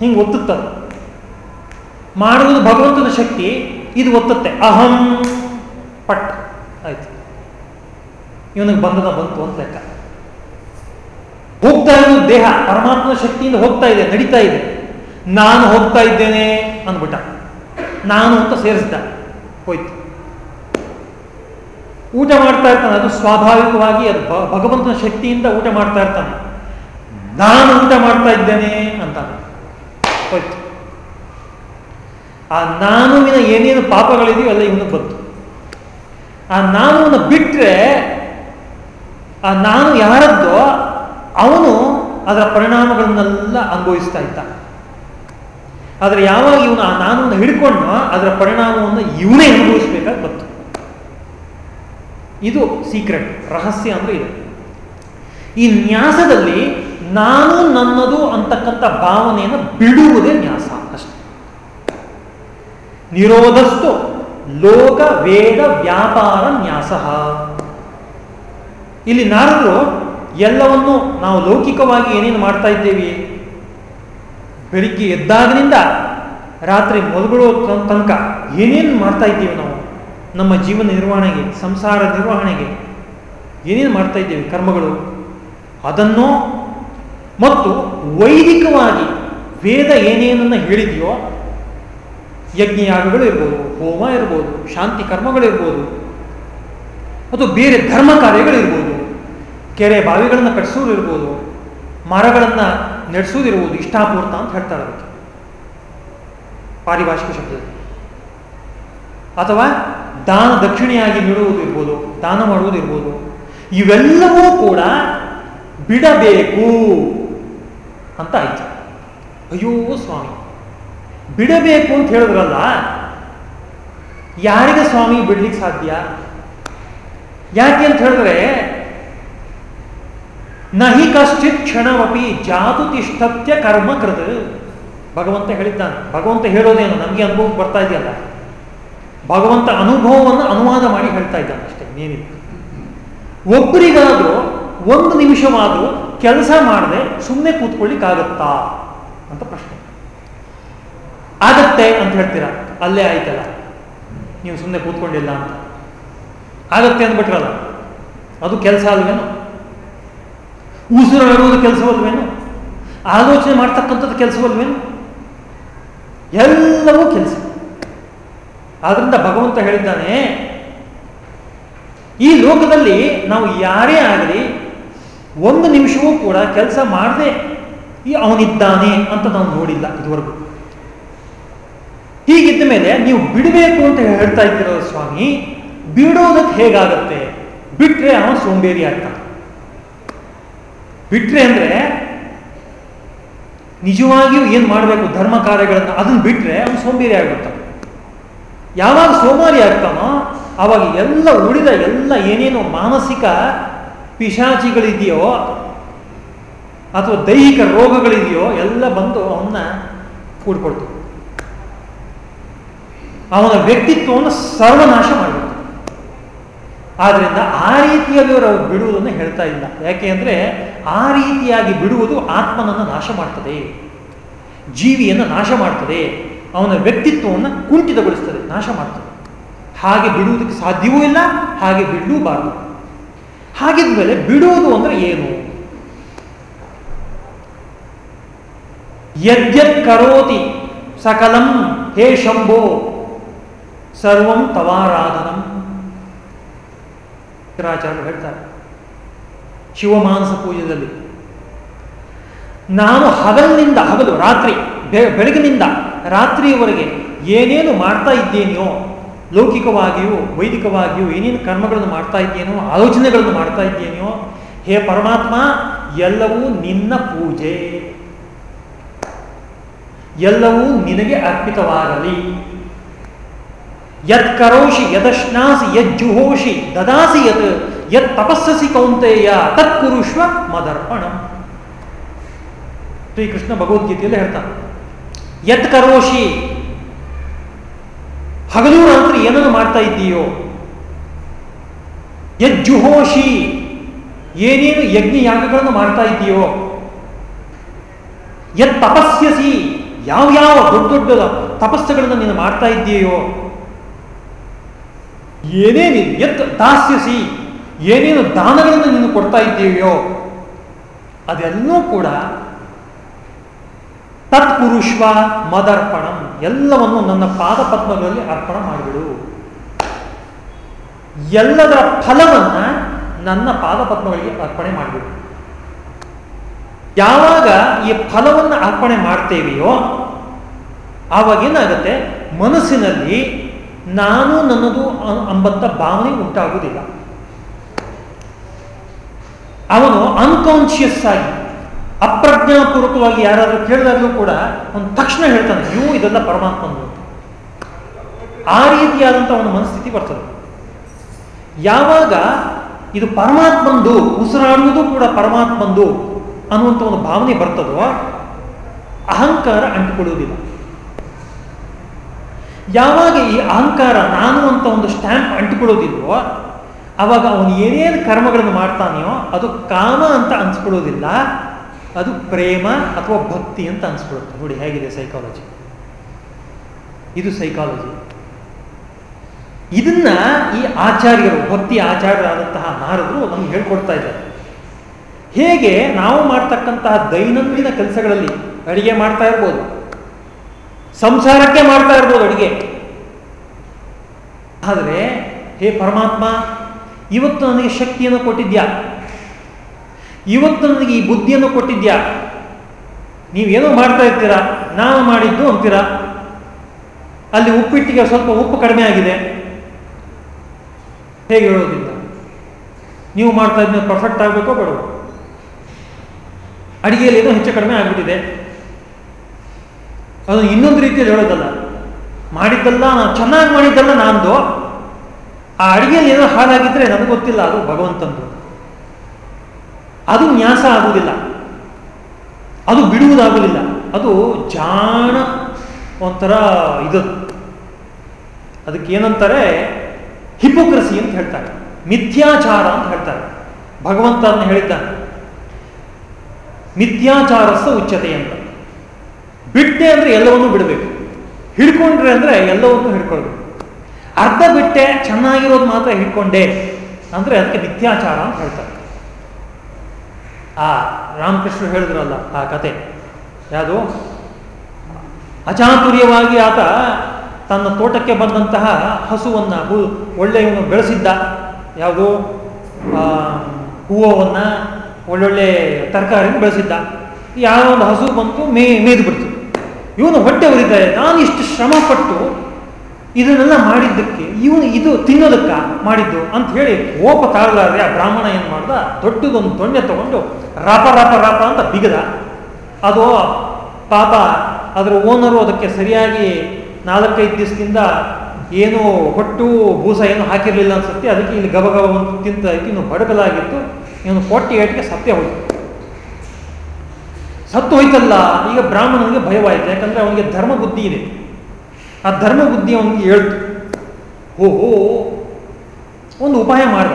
ಹಿಂಗೆ ಒತ್ತುತ್ತದೆ. ಮಾಡುವುದು ಭಗವಂತನ ಶಕ್ತಿ, ಇದು ಒತ್ತುತ್ತೆ. ಅಹಂ ಪಟ್. ಆಯ್ತು. ಇವನಿಗೆ ಬಂಧನ ಬಂತು ಅಂತ ಲೆಕ್ಕ. ಹೋಗ್ತಾ ಇರೋದು ದೇಹ, ಪರಮಾತ್ಮನ ಶಕ್ತಿಯಿಂದ ಹೋಗ್ತಾ ಇದೆ, ನಡೀತಾ ಇದೆ. ನಾನು ಹೋಗ್ತಾ ಇದ್ದೇನೆ ಅಂದ್ಬಿಟ್ಟ. ನಾನು ಅಂತ ಸೇರಿಸಿದ ಹೋಯ್ತು. ಊಟ ಮಾಡ್ತಾ ಇರ್ತಾನೆ, ಅದು ಸ್ವಾಭಾವಿಕವಾಗಿ ಅದು ಭಗವಂತನ ಶಕ್ತಿಯಿಂದ ಊಟ ಮಾಡ್ತಾ ಇರ್ತಾನೆ. ನಾನು ಊಟ ಮಾಡ್ತಾ ಇದ್ದೇನೆ ಅಂತ ಹೋಯ್ತು. ಆ ನಾನುವಿನ ಏನೇನು ಪಾಪಗಳಿದೆಯೋ ಎಲ್ಲ ಇವನು ಬಂತು ಆ ನಾನುವನ್ನು ಬಿಟ್ಟರೆ ಆ ನಾನು ಯಾರದ್ದೋ ಅವನು ಅದರ ಪರಿಣಾಮಗಳನ್ನೆಲ್ಲ ಅನುಭವಿಸ್ತಾ ಇದ್ದ ಆದರೆ ಯಾವಾಗ ಇವನು ಆ ನಾನನ್ನು ಹಿಡ್ಕೊಂಡು ಅದರ ಪರಿಣಾಮವನ್ನು ಇವನೇ ಅನುಭವಿಸ್ಬೇಕಾಗಿ ಬಂತು ಇದು ಸೀಕ್ರೆಟ್, ರಹಸ್ಯ ಅಂದ್ರೆ ಇದೆ. ಈ ನ್ಯಾಸದಲ್ಲಿ ನಾನು ನನ್ನದು ಅಂತಕ್ಕಂಥ ಭಾವನೆಯನ್ನು ಬಿಡುವುದೇ ನ್ಯಾಸ ಅಷ್ಟೆ. ನಿರೋಧಸ್ತು ಲೋಕ ವೇದ ವ್ಯಾಪಾರ ನ್ಯಾಸ. ಇಲ್ಲಿ ನಾರರು ಎಲ್ಲವನ್ನು ನಾವು ಲೌಕಿಕವಾಗಿ ಏನೇನು ಮಾಡ್ತಾ ಇದ್ದೇವೆ? ಬೆಳಿಗ್ಗೆ ಎದ್ದಾಗಿನಿಂದ ರಾತ್ರಿ ಮೊದಲು ತನಕ ಏನೇನು ಮಾಡ್ತಾ ಇದ್ದೀವಿ ನಾವು? ನಮ್ಮ ಜೀವನ ನಿರ್ವಹಣೆಗೆ, ಸಂಸಾರ ನಿರ್ವಹಣೆಗೆ ಏನೇನು ಮಾಡ್ತಾ ಇದ್ದೇವೆ? ಕರ್ಮಗಳು. ಅದನ್ನು ಮತ್ತು ವೈದಿಕವಾಗಿ ವೇದ ಏನೇನನ್ನ ಹೇಳಿದೆಯೋ, ಯಜ್ಞಯಾಗಗಳು ಇರ್ಬೋದು, ಹೋಮ ಇರ್ಬೋದು, ಶಾಂತಿ ಕರ್ಮಗಳಿರ್ಬೋದು ಮತ್ತು ಬೇರೆ ಧರ್ಮ ಕಾರ್ಯಗಳಿರ್ಬೋದು ಕೆರೆ ಬಾವಿಗಳನ್ನು ಕಟ್ಟಿಸೋದು ಇರ್ಬೋದು, ಮರಗಳನ್ನು ನಡೆಸೋದಿರ್ಬೋದು ಇಷ್ಟಾಪೂರ್ತ ಅಂತ ಹೇಳ್ತಾರೆ ಅದಕ್ಕೆ. ಪಾರಿಭಾಷಿಕ ಶಬ್ದದಲ್ಲಿ. ಅಥವಾ ದಾನ ದಕ್ಷಿಣೆಯಾಗಿ ನೀಡುವುದು ಇರ್ಬೋದು, ದಾನ ಮಾಡುವುದು ಇರ್ಬೋದು, ಇವೆಲ್ಲವೂ ಕೂಡ ಬಿಡಬೇಕು. ಅಂತ ಆಯ್ತು. ಅಯ್ಯೋ ಸ್ವಾಮಿ. ಬಿಡಬೇಕು ಅಂತ ಹೇಳಿದ್ರಲ್ಲ? ಯಾರಿಗೆ ಸ್ವಾಮಿ ಬಿಡ್ಲಿಕ್ಕೆ ಸಾಧ್ಯ? ಯಾಕೆ ಅಂತ ಹೇಳಿದ್ರೆ ನಹಿ ಕಶ್ಚಿತ್ ಕ್ಷಣವಪಿ ಜಾತು ತಿಷ್ಟತ್ಯ ಕರ್ಮ ಕೃತ. ಭಗವಂತ ಹೇಳಿದ್ದಾನೆ. ಭಗವಂತ ಹೇಳೋದೇನು? ನಮಗೆ ಅನುಭವ ಬರ್ತಾ ಇದೆಯಲ್ಲ. ಭಗವಂತ ಅನುಭವವನ್ನು ಅನುವಾದ ಮಾಡಿ ಹೇಳ್ತಾ ಇದ್ದಾನೆ ಅಷ್ಟೇ ಇನ್ನೇನಿಲ್ಲ ಒಬ್ಬರಿಗಾದರೂ ಒಂದು ನಿಮಿಷವಾದರೂ ಕೆಲಸ ಮಾಡದೆ ಸುಮ್ಮನೆ ಕೂತ್ಕೊಳ್ಳಿಕ್ಕಾಗತ್ತಾ? ಅಂತ ಪ್ರಶ್ನೆ. ಆಗತ್ತೆ ಅಂತ ಹೇಳ್ತೀರಾ? ಅಲ್ಲೇ ಆಯ್ತಲ್ಲ. ನೀವು ಸುಮ್ಮನೆ ಕೂತ್ಕೊಂಡಿಲ್ಲ ಅಂತ. ಆಗತ್ತೆ ಅಂದ್ಬಿಟ್ರಲ್ಲ. ಅದು ಕೆಲಸ ಅಲ್ವೇನು? ಉಸಿರಾಡುವುದು ಕೆಲಸವಲ್ವೇನು? ಆಲೋಚನೆ ಮಾಡ್ತಕ್ಕಂಥದ್ದು ಕೆಲಸವಲ್ವೇನು? ಎಲ್ಲವೂ ಕೆಲಸ. ಆದ್ರಿಂದ ಭಗವಂತ ಹೇಳಿದ್ದಾನೆ, ಈ ಲೋಕದಲ್ಲಿ ನಾವು ಯಾರೇ ಆಗಲಿ ಒಂದು ನಿಮಿಷವೂ ಕೂಡ ಕೆಲಸ ಮಾಡದೆ ಈ ಅವನಿದ್ದಾನೆ ಅಂತ ನಾವು ನೋಡಿಲ್ಲ ಇದುವರೆಗೂ. ಹೀಗಿದ್ದ ಮೇಲೆ ನೀವು ಬಿಡಬೇಕು ಅಂತ ಹೇಳ್ತಾ ಇದ್ದೀರೋ ಸ್ವಾಮಿ? ಬಿಡೋದಕ್ಕೆ ಹೇಗಾಗತ್ತೆ? ಬಿಟ್ರೆ ಅವನು ಸೋಂಬೇರಿ ಆಗ್ತಾನೆ. ಬಿಟ್ರೆ ಅಂದ್ರೆ ನಿಜವಾಗಿಯೂ ಏನು ಮಾಡಬೇಕು ಧರ್ಮ ಕಾರ್ಯಗಳನ್ನು? ಅದನ್ನು ಬಿಟ್ರೆ ಅವನು ಸೋಂಬೇರಿ ಆಗ್ಬಿಡ್ತಾನೆ ಯಾವಾಗ ಸೋಮಾರಿ ಆಗ್ತಾನೋ ಆವಾಗ ಎಲ್ಲ ಉಳಿದ ಎಲ್ಲ ಏನೇನು ಮಾನಸಿಕ ಪಿಶಾಚಿಗಳಿದೆಯೋ ಅಥವಾ ದೈಹಿಕ ರೋಗಗಳಿದೆಯೋ ಎಲ್ಲ ಬಂದು ಅವನ್ನ ಕೂಡ್ಕೊಳ್ತು ಅವನ ವ್ಯಕ್ತಿತ್ವವನ್ನು ಸರ್ವನಾಶ ಮಾಡಬೇಕು ಆದ್ರಿಂದ ಆ ರೀತಿಯಲ್ಲಿ ಅವರು ಬಿಡುವುದನ್ನು ಹೇಳ್ತಾ ಇಲ್ಲ. ಯಾಕೆ ಅಂದರೆ ಆ ರೀತಿಯಾಗಿ ಬಿಡುವುದು ಆತ್ಮನನ್ನು ನಾಶ ಮಾಡ್ತದೆ. ಜೀವಿಯನ್ನು ನಾಶ ಮಾಡ್ತದೆ. ಅವನ ವ್ಯಕ್ತಿತ್ವವನ್ನು ಕುಂಠಿತಗೊಳಿಸ್ತದೆ, ನಾಶ ಮಾಡ್ತದೆ. ಹಾಗೆ ಬಿಡುವುದಕ್ಕೆ ಸಾಧ್ಯವೂ ಇಲ್ಲ, ಹಾಗೆ ಬಿಡಲೂಬಾರದು ಹಾಗಿದ್ಮೇಲೆ ಬಿಡುವುದು ಅಂದ್ರೆ ಏನು? ಯದ್ಯತ್ ಕರೋತಿ ಸಕಲಂ, ಹೇ ಶಂಭೋ, ಸರ್ವಂ ತವಾರಾಧನಂ. ಶಂಕರಾಚಾರ್ಯರು ಹೇಳ್ತಾರೆ, ಶಿವಮಾನಸ ಪೂಜೆಯಲ್ಲಿ. ನಾನು ಹಗಲಿನಿಂದ ಹಗಲು, ರಾತ್ರಿ ಬೆಳಗಿನಿಂದ ರಾತ್ರಿಯವರೆಗೆ ಏನೇನು ಮಾಡ್ತಾ ಇದ್ದೇನೆಯೋ ಲೌಕಿಕವಾಗಿಯೂ, ವೈದಿಕವಾಗಿಯೂ ಏನೇನು ಕರ್ಮಗಳನ್ನು ಮಾಡ್ತಾ ಇದ್ದೇನೋ ಆಲೋಚನೆಗಳನ್ನು ಮಾಡ್ತಾ ಇದ್ದೇನೆಯೋ ಹೇ ಪರಮಾತ್ಮ, ಎಲ್ಲವೂ ನಿನ್ನ ಪೂಜೆ. ಎಲ್ಲವೂ ನಿನಗೆ ಅರ್ಪಿತವಾಗಲಿ. ಯತ್ ಕರೋಷಿ ಯದಶ್ನಾಸಿ ಯಜ್ಜುಹೋಷಿ ದದಾಸಿ ಯತ್ ಯತ್ ತಪಸ್ಸಸಿ ಕೌಂತೆಯ, ತತ್ ಕುರುಷ್ವ ಮದರ್ಪಣ. ಶ್ರೀಕೃಷ್ಣ ಭಗವದ್ಗೀತೆಯಲ್ಲಿ ಹೇಳ್ತಾನೆ, ಯತ್ ಕರೋಷಿ ಹಗಲು ರಾತ್ರಿ ಏನನ್ನು ಮಾಡ್ತಾ ಇದ್ದೀಯೋ? ಯಜ್ಜುಹೋಷಿ, ಏನೇನು ಯಜ್ಞ ಯಾಗಗಳನ್ನು ಮಾಡ್ತಾ ಇದ್ದೀಯೋ? ಯತ್ ತಪಸ್ಯಸಿ, ಯಾವ ಯಾವ ದೊಡ್ಡ ದೊಡ್ಡ ತಪಸ್ಸುಗಳನ್ನು ನೀನು ಮಾಡ್ತಾ ಇದ್ದೀಯೋ? ಏನೇನು ಎತ್ ದಾಸ್ಯಸಿ, ಏನೇನು ದಾನಗಳನ್ನು ನೀನು ಕೊಡ್ತಾ ಇದ್ದೀಯೋ? ಅದೆಲ್ಲೂ ಕೂಡ ತತ್ಪುರುಷ್ವ ಮದರ್ಪಣಂ, ಎಲ್ಲವನ್ನು ನನ್ನ ಪಾದ ಪದ್ಮಗಳಲ್ಲಿ ಅರ್ಪಣ ಮಾಡಿಬಿಡು. ಎಲ್ಲದರ ಫಲವನ್ನ ನನ್ನ ಪಾದ ಪದ್ಮಗಳಿಗೆ ಅರ್ಪಣೆ ಮಾಡಿಬಿಡು. ಯಾವಾಗ ಈ ಫಲವನ್ನು ಅರ್ಪಣೆ ಮಾಡ್ತೇವೆಯೋ ಆವಾಗ ಏನಾಗುತ್ತೆ ಮನಸ್ಸಿನಲ್ಲಿ ನಾನು ನನ್ನದು ಅಂಬಂತ ಭಾವನೆ ಉಂಟಾಗುವುದಿಲ್ಲ. ಅವನು ಅನ್ಕಾನ್ಶಿಯಸ್ ಆಗಿ ಅಪ್ರಜ್ಞಾಪೂರ್ವಕವಾಗಿ ಯಾರಾದರೂ ಕೇಳಿದಾಗಲೂ ಕೂಡ ಒಂದು ತಕ್ಷಣ ಹೇಳ್ತಾನೆ ಇವು ಇದೆಲ್ಲ ಪರಮಾತ್ಮನು ಆ ರೀತಿಯಾದಂಥ ಒಂದು ಮನಸ್ಥಿತಿ ಬರ್ತದೆ. ಯಾವಾಗ ಇದು ಪರಮಾತ್ಮಂದು, ಉಸಿರಾಡುವುದು ಕೂಡ ಪರಮಾತ್ಮಂದು ಅನ್ನುವಂಥ ಒಂದು ಭಾವನೆ ಬರ್ತದೋ, ಅಹಂಕಾರ ಅಂಟಿಕೊಳ್ಳುವುದಿಲ್ಲ. ಯಾವಾಗ ಈ ಅಹಂಕಾರ ನಾನು ಅಂತ ಒಂದು ಸ್ಟ್ಯಾಂಪ್ ಅಂಟಿಕೊಳ್ಳೋದಿಲ್ವೋ ಅವಾಗ ಅವನು ಏನೇನು ಕರ್ಮಗಳನ್ನು ಮಾಡ್ತಾನೆಯೋ, ಅದು ಕಾಮ ಅಂತ ಅನ್ಸ್ಕೊಳ್ಳೋದಿಲ್ಲ ಅದು ಪ್ರೇಮ ಅಥವಾ ಭಕ್ತಿ ಅಂತ ಅನಿಸ್ಬಿಡುತ್ತೆ. ನೋಡಿ, ಹೇಗಿದೆ ಸೈಕಾಲಜಿ ಇದು ಸೈಕಾಲಜಿ ಇದನ್ನ ಈ ಆಚಾರ್ಯರು, ಭಕ್ತಿ ಆಚಾರ್ಯರಾದಂತಹ ನಾರದರು ನಮ್ಗೆ ಹೇಳ್ಕೊಡ್ತಾ ಇದ್ದಾರೆ. ಹೇಗೆ ನಾವು ಮಾಡ್ತಕ್ಕಂತಹ ದೈನಂದಿನ ಕೆಲಸಗಳಲ್ಲಿ ಅಡಿಗೆ ಮಾಡ್ತಾ ಇರ್ಬೋದು, ಸಂಸಾರಕ್ಕೆ ಮಾಡ್ತಾ ಇರ್ಬೋದು ಅಡಿಗೆ. ಆದರೆ, ಹೇ ಪರಮಾತ್ಮ, ಇವತ್ತು ನನಗೆ ಶಕ್ತಿಯನ್ನು ಕೊಟ್ಟಿದ್ಯಾ? ಇವತ್ತು ನನಗೆ ಈ ಬುದ್ಧಿಯನ್ನು ಕೊಟ್ಟಿದ್ಯಾ? ನೀವೇನೋ ಮಾಡ್ತಾ ಇರ್ತೀರಾ? ನಾನು ಮಾಡಿದ್ದು ಅಂತೀರಾ? ಅಲ್ಲಿ ಉಪ್ಪಿಟ್ಟಿಗೆ ಸ್ವಲ್ಪ ಉಪ್ಪು ಕಡಿಮೆ ಆಗಿದೆ. ಹೇಗೆ ಹೇಳೋದಿಲ್ಲ ನೀವು ಮಾಡ್ತಾ ಇದ್ದ ಪರ್ಫೆಕ್ಟ್ ಆಗಬೇಕೋ ಬೇಡ ಅಡಿಗೆಯಲ್ಲಿ ಏನೋ ಹೆಚ್ಚು ಕಡಿಮೆ ಆಗಿಬಿಟ್ಟಿದೆ. ಅದು ಇನ್ನೊಂದು ರೀತಿಯಲ್ಲಿ ಹೇಳೋದಲ್ಲ, ಮಾಡಿದ್ದಲ್ಲ, ನಾನು ಚೆನ್ನಾಗಿ ಮಾಡಿದ್ದಲ್ಲ ನಾನು ಆ ಅಡಿಗೆಯಲ್ಲಿ ಏನೋ ಹಾಳಾಗಿದ್ರೆ ನನಗೆ ಗೊತ್ತಿಲ್ಲ, ಅದು ಭಗವಂತಂದು. ಅದು ನ್ಯಾಸ ಆಗುವುದಿಲ್ಲ. ಅದು ಬಿಡುವುದಾಗುವುದಿಲ್ಲ. ಅದು ಜಾಣ ಒಂಥರ ಇದು. ಅದಕ್ಕೆ ಏನಂತಾರೆ? ಹಿಪೋಕ್ರಸಿ ಅಂತ ಹೇಳ್ತಾರೆ. ಮಿಥ್ಯಾಚಾರ ಅಂತ ಹೇಳ್ತಾರೆ. ಭಗವಂತ ಅಂತ ಹೇಳಿದ್ದಾನೆ. ಮಿಥ್ಯಾಚಾರಸ ಉಚ್ಚತೆ ಅಂತ. ಬಿಟ್ಟೆ ಅಂದರೆ ಎಲ್ಲವನ್ನೂ ಬಿಡಬೇಕು. ಹಿಡ್ಕೊಂಡ್ರೆ ಅಂದರೆ ಎಲ್ಲವನ್ನೂ ಹಿಡ್ಕೊಳ್ಬೇಕು. ಅರ್ಧ ಬಿಟ್ಟೆ ಚೆನ್ನಾಗಿರೋದು ಮಾತ್ರ ಹಿಡ್ಕೊಂಡೆ. ಅಂದರೆ ಅದಕ್ಕೆ ಮಿಥ್ಯಾಚಾರ ಅಂತ ಹೇಳ್ತಾರೆ. ಆ ರಾಮಕೃಷ್ಣ ಹೇಳಿದ್ರಲ್ಲ ಆ ಕತೆ. ಯಾವುದು? ಅಚಾತುರ್ಯವಾಗಿ ಆತ ತನ್ನ ತೋಟಕ್ಕೆ ಬಂದಂತಹ ಹಸುವನ್ನ ಒಳ್ಳೆಯವನು ಬೆಳೆಸಿದ್ದ. ಯಾವುದು? ಹೂವನ್ನ, ಒಳ್ಳೊಳ್ಳೆ ತರಕಾರಿನ ಬೆಳೆಸಿದ್ದ. ಯಾವ ಒಂದು ಹಸು ಬಂತು ಮೇ, ಮೇದು ಬಿಡ್ತು. ಇವನು ಹೊಟ್ಟೆ ಉರಿತಾರೆ ನಾನು ಇಷ್ಟು ಶ್ರಮಪಟ್ಟು ಇದನ್ನೆಲ್ಲ ಮಾಡಿದ್ದಕ್ಕೆ ಇವನು ಇದು ತಿನ್ನೋದಕ್ಕ ಮಾಡಿದ್ದು ಅಂತ ಹೇಳಿ ಓಪ ತಾಳಲಾದ್ರೆ ಆ ಬ್ರಾಹ್ಮಣ ಏನು ಮಾಡ್ದ? ದೊಡ್ಡದೊಂದು ದೊಣ್ಣೆ ತಗೊಂಡು ರಾಪ ರಾಪ ರಾಪ ಅಂತ ಬಿಗದ. ಅದು ಪಾಪ ಅದರ ಓನರು ಅದಕ್ಕೆ ಸರಿಯಾಗಿ ನಾಲ್ಕೈದು ದಿವಸದಿಂದ ಏನು ಹೊಟ್ಟು ಬೂಸ ಏನು ಹಾಕಿರಲಿಲ್ಲ ಅನ್ಸುತ್ತೆ. ಅದಕ್ಕೆ ಇಲ್ಲಿ ಗಬಗಬ ತಿಂತ ಇನ್ನು ಬಡಗಲಾಗಿತ್ತು ಇವನು ಕೊಟ್ಟಿ ಏಟಿಗೆ ಸತ್ಯ ಹೋಯ್ತು. ಸತ್ತು ಹೋಯ್ತಲ್ಲ. ಈಗ ಬ್ರಾಹ್ಮಣನಿಗೆ ಭಯವಾಯಿತು. ಯಾಕಂದ್ರೆ ಅವನಿಗೆ ಧರ್ಮ ಬುದ್ಧಿ ಇದೆ. ಆ ಧರ್ಮ ಬುದ್ಧಿ ಅವನಿಗೆ ಹೇಳ್ತು. ಓಹೋ, ಒಂದು ಉಪಾಯ ಮಾಡ.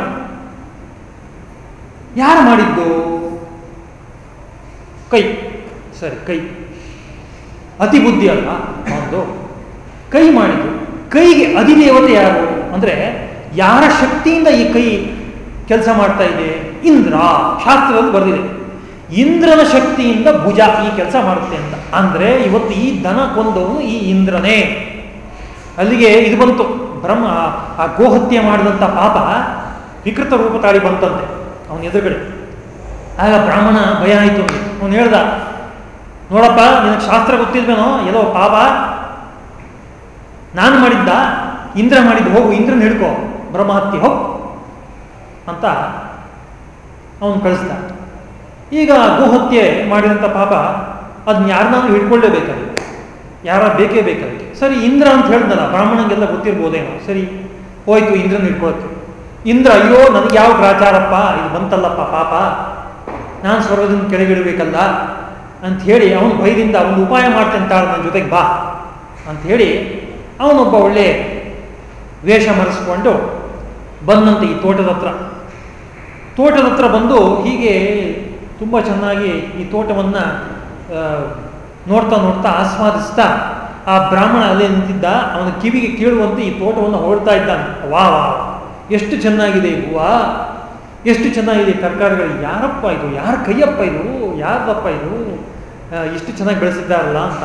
ಯಾರು ಮಾಡಿದ್ದು? ಕೈ. ಸರಿ, ಕೈ. ಅತಿ ಬುದ್ಧಿ ಅಲ್ಲ ಒಂದು ಕೈ ಮಾಡಿದ್ದು. ಕೈಗೆ ಅಧಿದೇವತೆ ಯಾರು? ಅಂದರೆ, ಯಾರ ಶಕ್ತಿಯಿಂದ ಈ ಕೈ ಕೆಲಸ ಮಾಡ್ತಾ ಇದೆ? ಇಂದ್ರ. ಶಾಸ್ತ್ರದಲ್ಲಿ ಬರೆದಿದೆ. ಇಂದ್ರನ ಶಕ್ತಿಯಿಂದ ಭುಜ ಈ ಕೆಲಸ ಮಾಡುತ್ತೆ ಅಂತ. ಅಂದ್ರೆ, ಇವತ್ತು ಈ ದನ ಕೊಂದವನು ಈ ಇಂದ್ರನೇ. ಅಲ್ಲಿಗೆ ಇದು ಬಂತು. ಬ್ರಹ್ಮ ಆ ಗೋಹತ್ಯೆ ಮಾಡಿದಂಥ ಪಾಪ ವಿಕೃತ ರೂಪ ತಾಳಿ ಬಂತಂತೆ ಅವನ ಎದುರುಗಡೆ. ಆಗ ಬ್ರಾಹ್ಮಣ ಭಯ ಆಯಿತು ಅವನು ಹೇಳ್ದ, ನೋಡಪ್ಪ, ನಿನಗೆ ಶಾಸ್ತ್ರ ಗೊತ್ತಿಲ್ವೇನೋ ಎಲ್ಲೋ ಪಾಪ. ನಾನು ಮಾಡಿದ್ದ, ಇಂದ್ರ ಮಾಡಿದ್ದು, ಹೋಗು, ಇಂದ್ರನ ಹಿಡ್ಕೋ, ಬ್ರಹ್ಮಹತ್ಯೆ ಹೋಗು ಅಂತ ಅವನು ಕಳಿಸ್ದ. ಈಗ ಗೋಹತ್ಯೆ ಮಾಡಿದಂಥ ಪಾಪ ಅದನ್ನ ಯಾರನ್ನಾದ್ರೂ ಹಿಡ್ಕೊಳ್ಳೇಬೇಕಾದ್ರೆ ಯಾರ ಬೇಕೇ ಬೇಕಾಗಿ ಸರಿ, ಇಂದ್ರ ಅಂತ ಹೇಳ್ದಲ್ಲ ಬ್ರಾಹ್ಮಣಂಗೆಲ್ಲ ಗೊತ್ತಿರ್ಬೋದೇನೋ. ಸರಿ, ಹೋಯ್ತು, ಇಂದ್ರನ ಹಿಡ್ಕೊಳಕ್ಕೆ. ಇಂದ್ರ, ಅಯ್ಯೋ, ನನಗೆ ಯಾವ ಗ್ರಾಚಾರಪ್ಪ, ಇದು ಬಂತಲ್ಲಪ್ಪ, ಪಾಪ. ನಾನು ಸ್ವರ್ಗದಿಂದ ಕೆಳಗಿಡಬೇಕಲ್ಲ ಅಂತ ಹೇಳಿ ಅವನು ಭಯದಿಂದ ಒಂದು ಉಪಾಯ ಮಾಡ್ತೇನೆ ತಾಳು ನನ್ನ ಜೊತೆಗೆ ಬಾ ಅಂತ ಹೇಳಿ ಅವನೊಬ್ಬ ಒಳ್ಳೆ ವೇಷ ಮರೆಸ್ಕೊಂಡು ಬಂದಂತೆ ಈ ತೋಟದ ಹತ್ರ. ತೋಟದ ಹತ್ರ ಬಂದು ಹೀಗೆ ತುಂಬ ಚೆನ್ನಾಗಿ ಈ ತೋಟವನ್ನು ನೋಡ್ತಾ ನೋಡ್ತಾ ಆಸ್ವಾದಿಸ್ತಾ ಆ ಬ್ರಾಹ್ಮಣ ಅಲ್ಲೇ ನಿಂತಿದ್ದ. ಅವನ ಕಿವಿಗೆ ಕೇಳುವಂತೆ ಈ ತೋಟವನ್ನು ಹೊರಡ್ತಾ ಇದ್ದಾನೆ. ವಾ ವಾ ಎಷ್ಟು ಚೆನ್ನಾಗಿದೆ ಹೂವ. ಎಷ್ಟು ಚೆನ್ನಾಗಿದೆ ತರಕಾರಿಗಳು. ಯಾರಪ್ಪ ಇದು? ಯಾರ ಕೈಯಪ್ಪ ಇದು? ಯಾರದಪ್ಪ ಇದು? ಇಷ್ಟು ಚೆನ್ನಾಗಿ ಬೆಳೆಸಿದ್ದಾರಲ್ಲ ಅಂತ.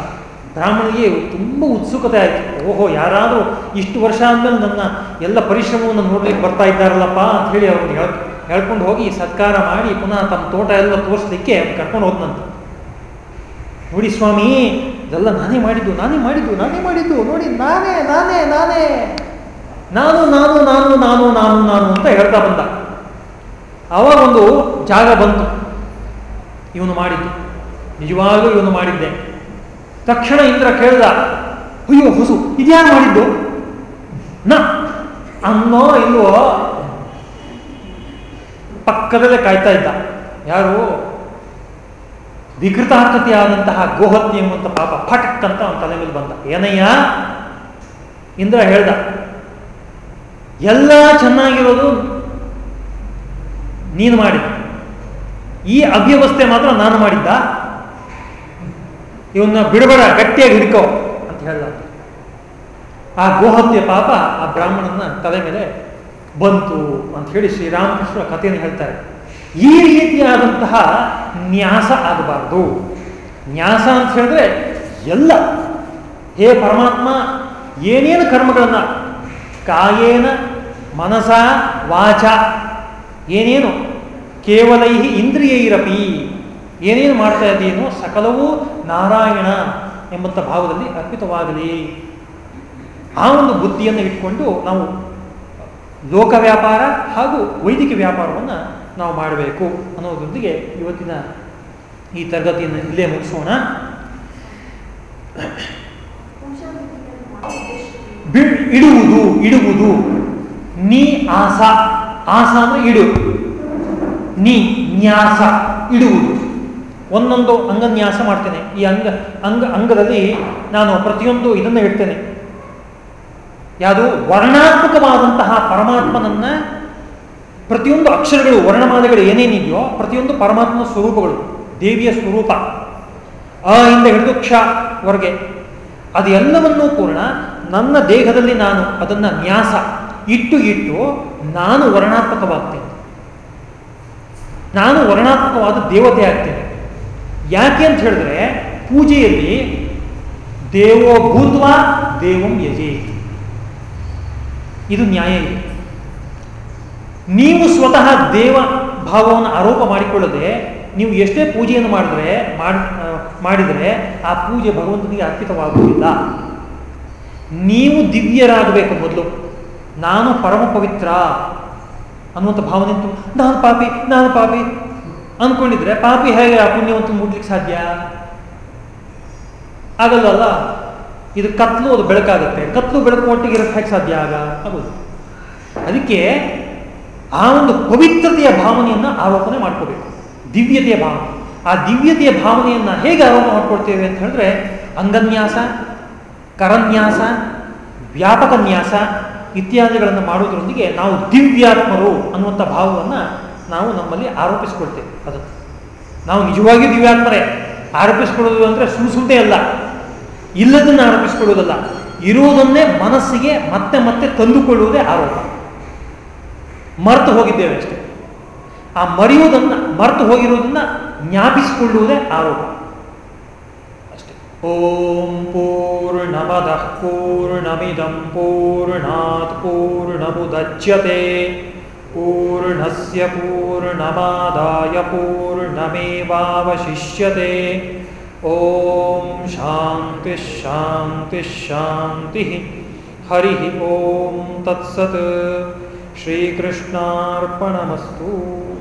ಬ್ರಾಹ್ಮಣಿಗೆ ತುಂಬ ಉತ್ಸುಕತೆ ಆಯಿತು. ಓಹೋ, ಯಾರಾದರೂ ಇಷ್ಟು ವರ್ಷ ಆದಮೇಲೆ ನನ್ನ ಎಲ್ಲ ಪರಿಶ್ರಮವನ್ನು ನೋಡ್ಲಿಕ್ಕೆ ಬರ್ತಾ ಇದ್ದಾರಲ್ಲಪ್ಪ ಅಂತ ಹೇಳಿ ಅವ್ರನ್ನ ಹೇಳ್, ಹೇಳ್ಕೊಂಡು ಹೋಗಿ ಸತ್ಕಾರ ಮಾಡಿ ಪುನಃ ತಮ್ಮ ತೋಟ ಎಲ್ಲ ತೋರಿಸ್ಲಿಕ್ಕೆ ಕರ್ಕೊಂಡು ಹೋದ್ನಂತ. ನೋಡಿ ಸ್ವಾಮಿ, ಇದೆಲ್ಲ ನಾನೇ ಮಾಡಿದ್ದು ನಾನೇ ಮಾಡಿದ್ದು ನಾನೇ ಮಾಡಿದ್ದು. ನೋಡಿ, ನಾನೇ ನಾನೇ ನಾನೇ. ನಾನು ನಾನು ನಾನು ನಾನು ನಾನು ನಾನು ಅಂತ ಹೇಳ್ತಾ ಬಂದ. ಅವಾಗ ಒಂದು ಜಾಗ ಬಂತು. ಇವನು ಮಾಡಿದ್ದು. ನಿಜವಾಗಲೂ ಇವನು ಮಾಡಿದ್ದೆ. ತಕ್ಷಣ ಇಂದ್ರ ಕೇಳ್ದ, ಅಯ್ಯೋ, ಹುಸು, ಇದ್ಯಾರು ಮಾಡಿದ್ದು? ನ, ಅನ್ನೋ, ಇಲ್ವೋ? ಪಕ್ಕದಲ್ಲೇ ಕಾಯ್ತಾ ಇದ್ದ. ಯಾರು? ವಿಕೃತಾಕೃತಿಯಾದಂತಹ ಗೋಹತ್ಯ ಎಂಬಂತ ಪಾಪ ಫಟಕ್ ಅಂತ ಅವನ ತಲೆ ಮೇಲೆ ಬಂದ. ಏನಯ್ಯ? ಇಂದ್ರ ಹೇಳ್ದ, ಎಲ್ಲ ಚೆನ್ನಾಗಿರೋದು ನೀನು ಮಾಡಿದ ಈ ಅವ್ಯವಸ್ಥೆ ಮಾತ್ರ ನಾನು ಮಾಡಿದ್ದ. ಇವನ್ನ ಬಿಡಬೇಡ, ಗಟ್ಟಿಯಾಗಿ ಹಿಡ್ಕೋ ಅಂತ ಹೇಳ್ದ ಆ ಗೋಹತ್ಯ ಪಾಪ ಆ ಬ್ರಾಹ್ಮಣನ ತಲೆ ಮೇಲೆ ಬಂತು ಅಂತ ಹೇಳಿ ಶ್ರೀರಾಮಕೃಷ್ಣ ಕಥೆಯನ್ನು ಹೇಳ್ತಾರೆ. ಈ ರೀತಿಯಾದಂತಹ ನ್ಯಾಸ ಆಗಬಾರ್ದು. ನ್ಯಾಸ ಅಂತ ಹೇಳಿದ್ರೆ ಎಲ್ಲ. ಹೇ ಪರಮಾತ್ಮ, ಏನೇನು ಕರ್ಮಗಳನ್ನು? ಕಾಯೇನ ಮನಸ ವಾಚ. ಏನೇನು? ಕೇವಲೈ ಇಂದ್ರಿಯೈರಪಿ. ಏನೇನು ಮಾಡ್ತಾ ಇದ್ದೀನೋ ಸಕಲವೂ ನಾರಾಯಣ ಎಂಬಂಥ ಭಾವದಲ್ಲಿ ಅರ್ಪಿತವಾಗಲಿ. ಆ ಒಂದು ಬುದ್ಧಿಯನ್ನು ಇಟ್ಕೊಂಡು ನಾವು ಲೋಕ ವ್ಯಾಪಾರ ಹಾಗೂ ವೈದಿಕ ವ್ಯಾಪಾರವನ್ನು ನಾವು ಮಾಡಬೇಕು ಅನ್ನೋದರೊಂದಿಗೆ ಇವತ್ತಿನ ಈ ತರಗತಿಯನ್ನು ಇಲ್ಲೇ ಮುಗಿಸೋಣ. ಇಡುವುದು ಇಡುವುದು. ನೀ ಆಸ. ಆಸ ಅಂದ್ರೆ ಇಡು. ನೀ ನ್ಯಾಸ. ಇಡುವುದು. ಒಂದೊಂದು ಅಂಗನ್ಯಾಸ ಮಾಡ್ತೇನೆ. ಈ ಅಂಗ ಅಂಗ, ಅಂಗದಲ್ಲಿ ನಾನು ಪ್ರತಿಯೊಂದು ಇದನ್ನು ಇಡ್ತೇನೆ. ಯಾವುದು ವರ್ಣಾತ್ಮಕವಾದಂತಹ ಪರಮಾತ್ಮನನ್ನ ಪ್ರತಿಯೊಂದು ಅಕ್ಷರಗಳು ವರ್ಣಮಾಲೆಗಳು ಏನೇನಿದೆಯೋ ಪ್ರತಿಯೊಂದು ಪರಮಾತ್ಮನ ಸ್ವರೂಪಗಳು, ದೇವಿಯ ಸ್ವರೂಪ. ಆ ಇಂದ ಹಿಡಿದು ಕ್ಷವರೆಗೆ ಅದೆಲ್ಲವನ್ನೂ ಪೂರ್ಣ ನನ್ನ ದೇಹದಲ್ಲಿ ನಾನು ಅದನ್ನು ನ್ಯಾಸ ಇಟ್ಟು ಇಟ್ಟು ನಾನು ವರ್ಣಾತ್ಮಕವಾಗ್ತೇನೆ. ನಾನು ವರ್ಣಾತ್ಮಕವಾದ ದೇವತೆ ಆಗ್ತೇನೆ. ಯಾಕೆ ಅಂತ ಹೇಳಿದ್ರೆ ಪೂಜೆಯಲ್ಲಿ ದೇವೋ ಭೂತ್ವ ದೇವಂ ಯಜೇ ಇದು ನ್ಯಾಯ ಇದೆ. ನೀವು ಸ್ವತಃ ದೇವ ಭಾವವನ್ನು ಆರೋಪ ಮಾಡಿಕೊಳ್ಳದೆ ನೀವು ಎಷ್ಟೇ ಪೂಜೆಯನ್ನು ಮಾಡಿದ್ರೆ ಮಾಡಿದರೆ ಆ ಪೂಜೆ ಭಗವಂತನಿಗೆ ಅರ್ಪಿತವಾಗುವುದಿಲ್ಲ. ನೀವು ದಿವ್ಯರಾಗಬೇಕು ಮೊದಲು. ನಾನು ಪರಮ ಪವಿತ್ರ ಅನ್ನುವಂಥ ಭಾವನೆ ನಾನು ಪಾಪಿ ನಾನು ಪಾಪಿ ಅಂದ್ಕೊಂಡಿದ್ರೆ ಪಾಪಿ ಹೇಗೆ ಆ ಪುಣ್ಯವಂತ ಮುಟ್ಲಿಕ್ಕೆ ಸಾಧ್ಯ? ಆಗಲ್ಲಲ್ಲ ಇದು ಕತ್ಲು, ಅದು ಬೆಳಕಾಗುತ್ತೆ. ಕತ್ಲು ಬೆಳಕು ಒಟ್ಟಿಗೆ ಇರಕ್ಕೆ ಸಾಧ್ಯ ಆಗ? ಆಗೋದು ಅದಕ್ಕೆ ಆ ಒಂದು ಪವಿತ್ರತೆಯ ಭಾವನೆಯನ್ನು ಆರೋಪಣೆ ಮಾಡ್ಕೋಬೇಕು. ದಿವ್ಯತೆಯ ಭಾವನೆ. ಆ ದಿವ್ಯತೆಯ ಭಾವನೆಯನ್ನು ಹೇಗೆ ಆರೋಪ ಮಾಡ್ಕೊಳ್ತೇವೆ ಅಂತ ಹೇಳಿದ್ರೆ, ಅಂಗನ್ಯಾಸ, ಕರನ್ಯಾಸ, ವ್ಯಾಪಕ ನ್ಯಾಸ ಇತ್ಯಾದಿಗಳನ್ನು ಮಾಡುವುದರೊಂದಿಗೆ ನಾವು ದಿವ್ಯಾತ್ಮರು ಅನ್ನುವಂಥ ಭಾವವನ್ನು ನಾವು ನಮ್ಮಲ್ಲಿ ಆರೋಪಿಸ್ಕೊಳ್ತೇವೆ. ಅದು ನಾವು ನಿಜವಾಗಿ ದಿವ್ಯಾತ್ಮರೇ. ಆರೋಪಿಸ್ಕೊಳ್ಳೋದು ಅಂದರೆ ಸುಳ್ಳು ಸುಳ್ದೇ ಅಲ್ಲ. ಇಲ್ಲದನ್ನು ಆರೋಪಿಸಿಕೊಳ್ಳುವುದಲ್ಲ ಇರುವುದನ್ನೇ ಮನಸ್ಸಿಗೆ ಮತ್ತೆ ಮತ್ತೆ ತಂದುಕೊಳ್ಳುವುದೇ ಆರೋಪ. ಮರೆತು ಹೋಗಿದ್ದೇವೆ ಅಷ್ಟೇ. ಆ ಮರೆಯುವುದನ್ನ, ಮರೆತು ಹೋಗಿರುವುದನ್ನ ಜ್ಞಾಪಿಸಿಕೊಳ್ಳುವುದೇ ಆರೋಪ. ಅಷ್ಟೇ. ಓಂ ಪೂರ್ಣಮದ ಪೂರ್ಣಮಿದಂ ಪೂರ್ಣಾತ್ ಪೂರ್ಣಮುದಚ್ಯತೆ. ಪೂರ್ಣಸ್ಯ ಪೂರ್ಣಮಾದಾಯ ಪೂರ್ಣಮೇವಾವಶಿಷ್ಯತೆ. ಓಂ ಶಾಂತಿ ಶಾಂತಿ ಶಾಂತಿ ಹರಿ ಓಂ ತತ್ಸತ್. ಶ್ರೀಕೃಷ್ಣಾರ್ಪಣಮಸ್ತು.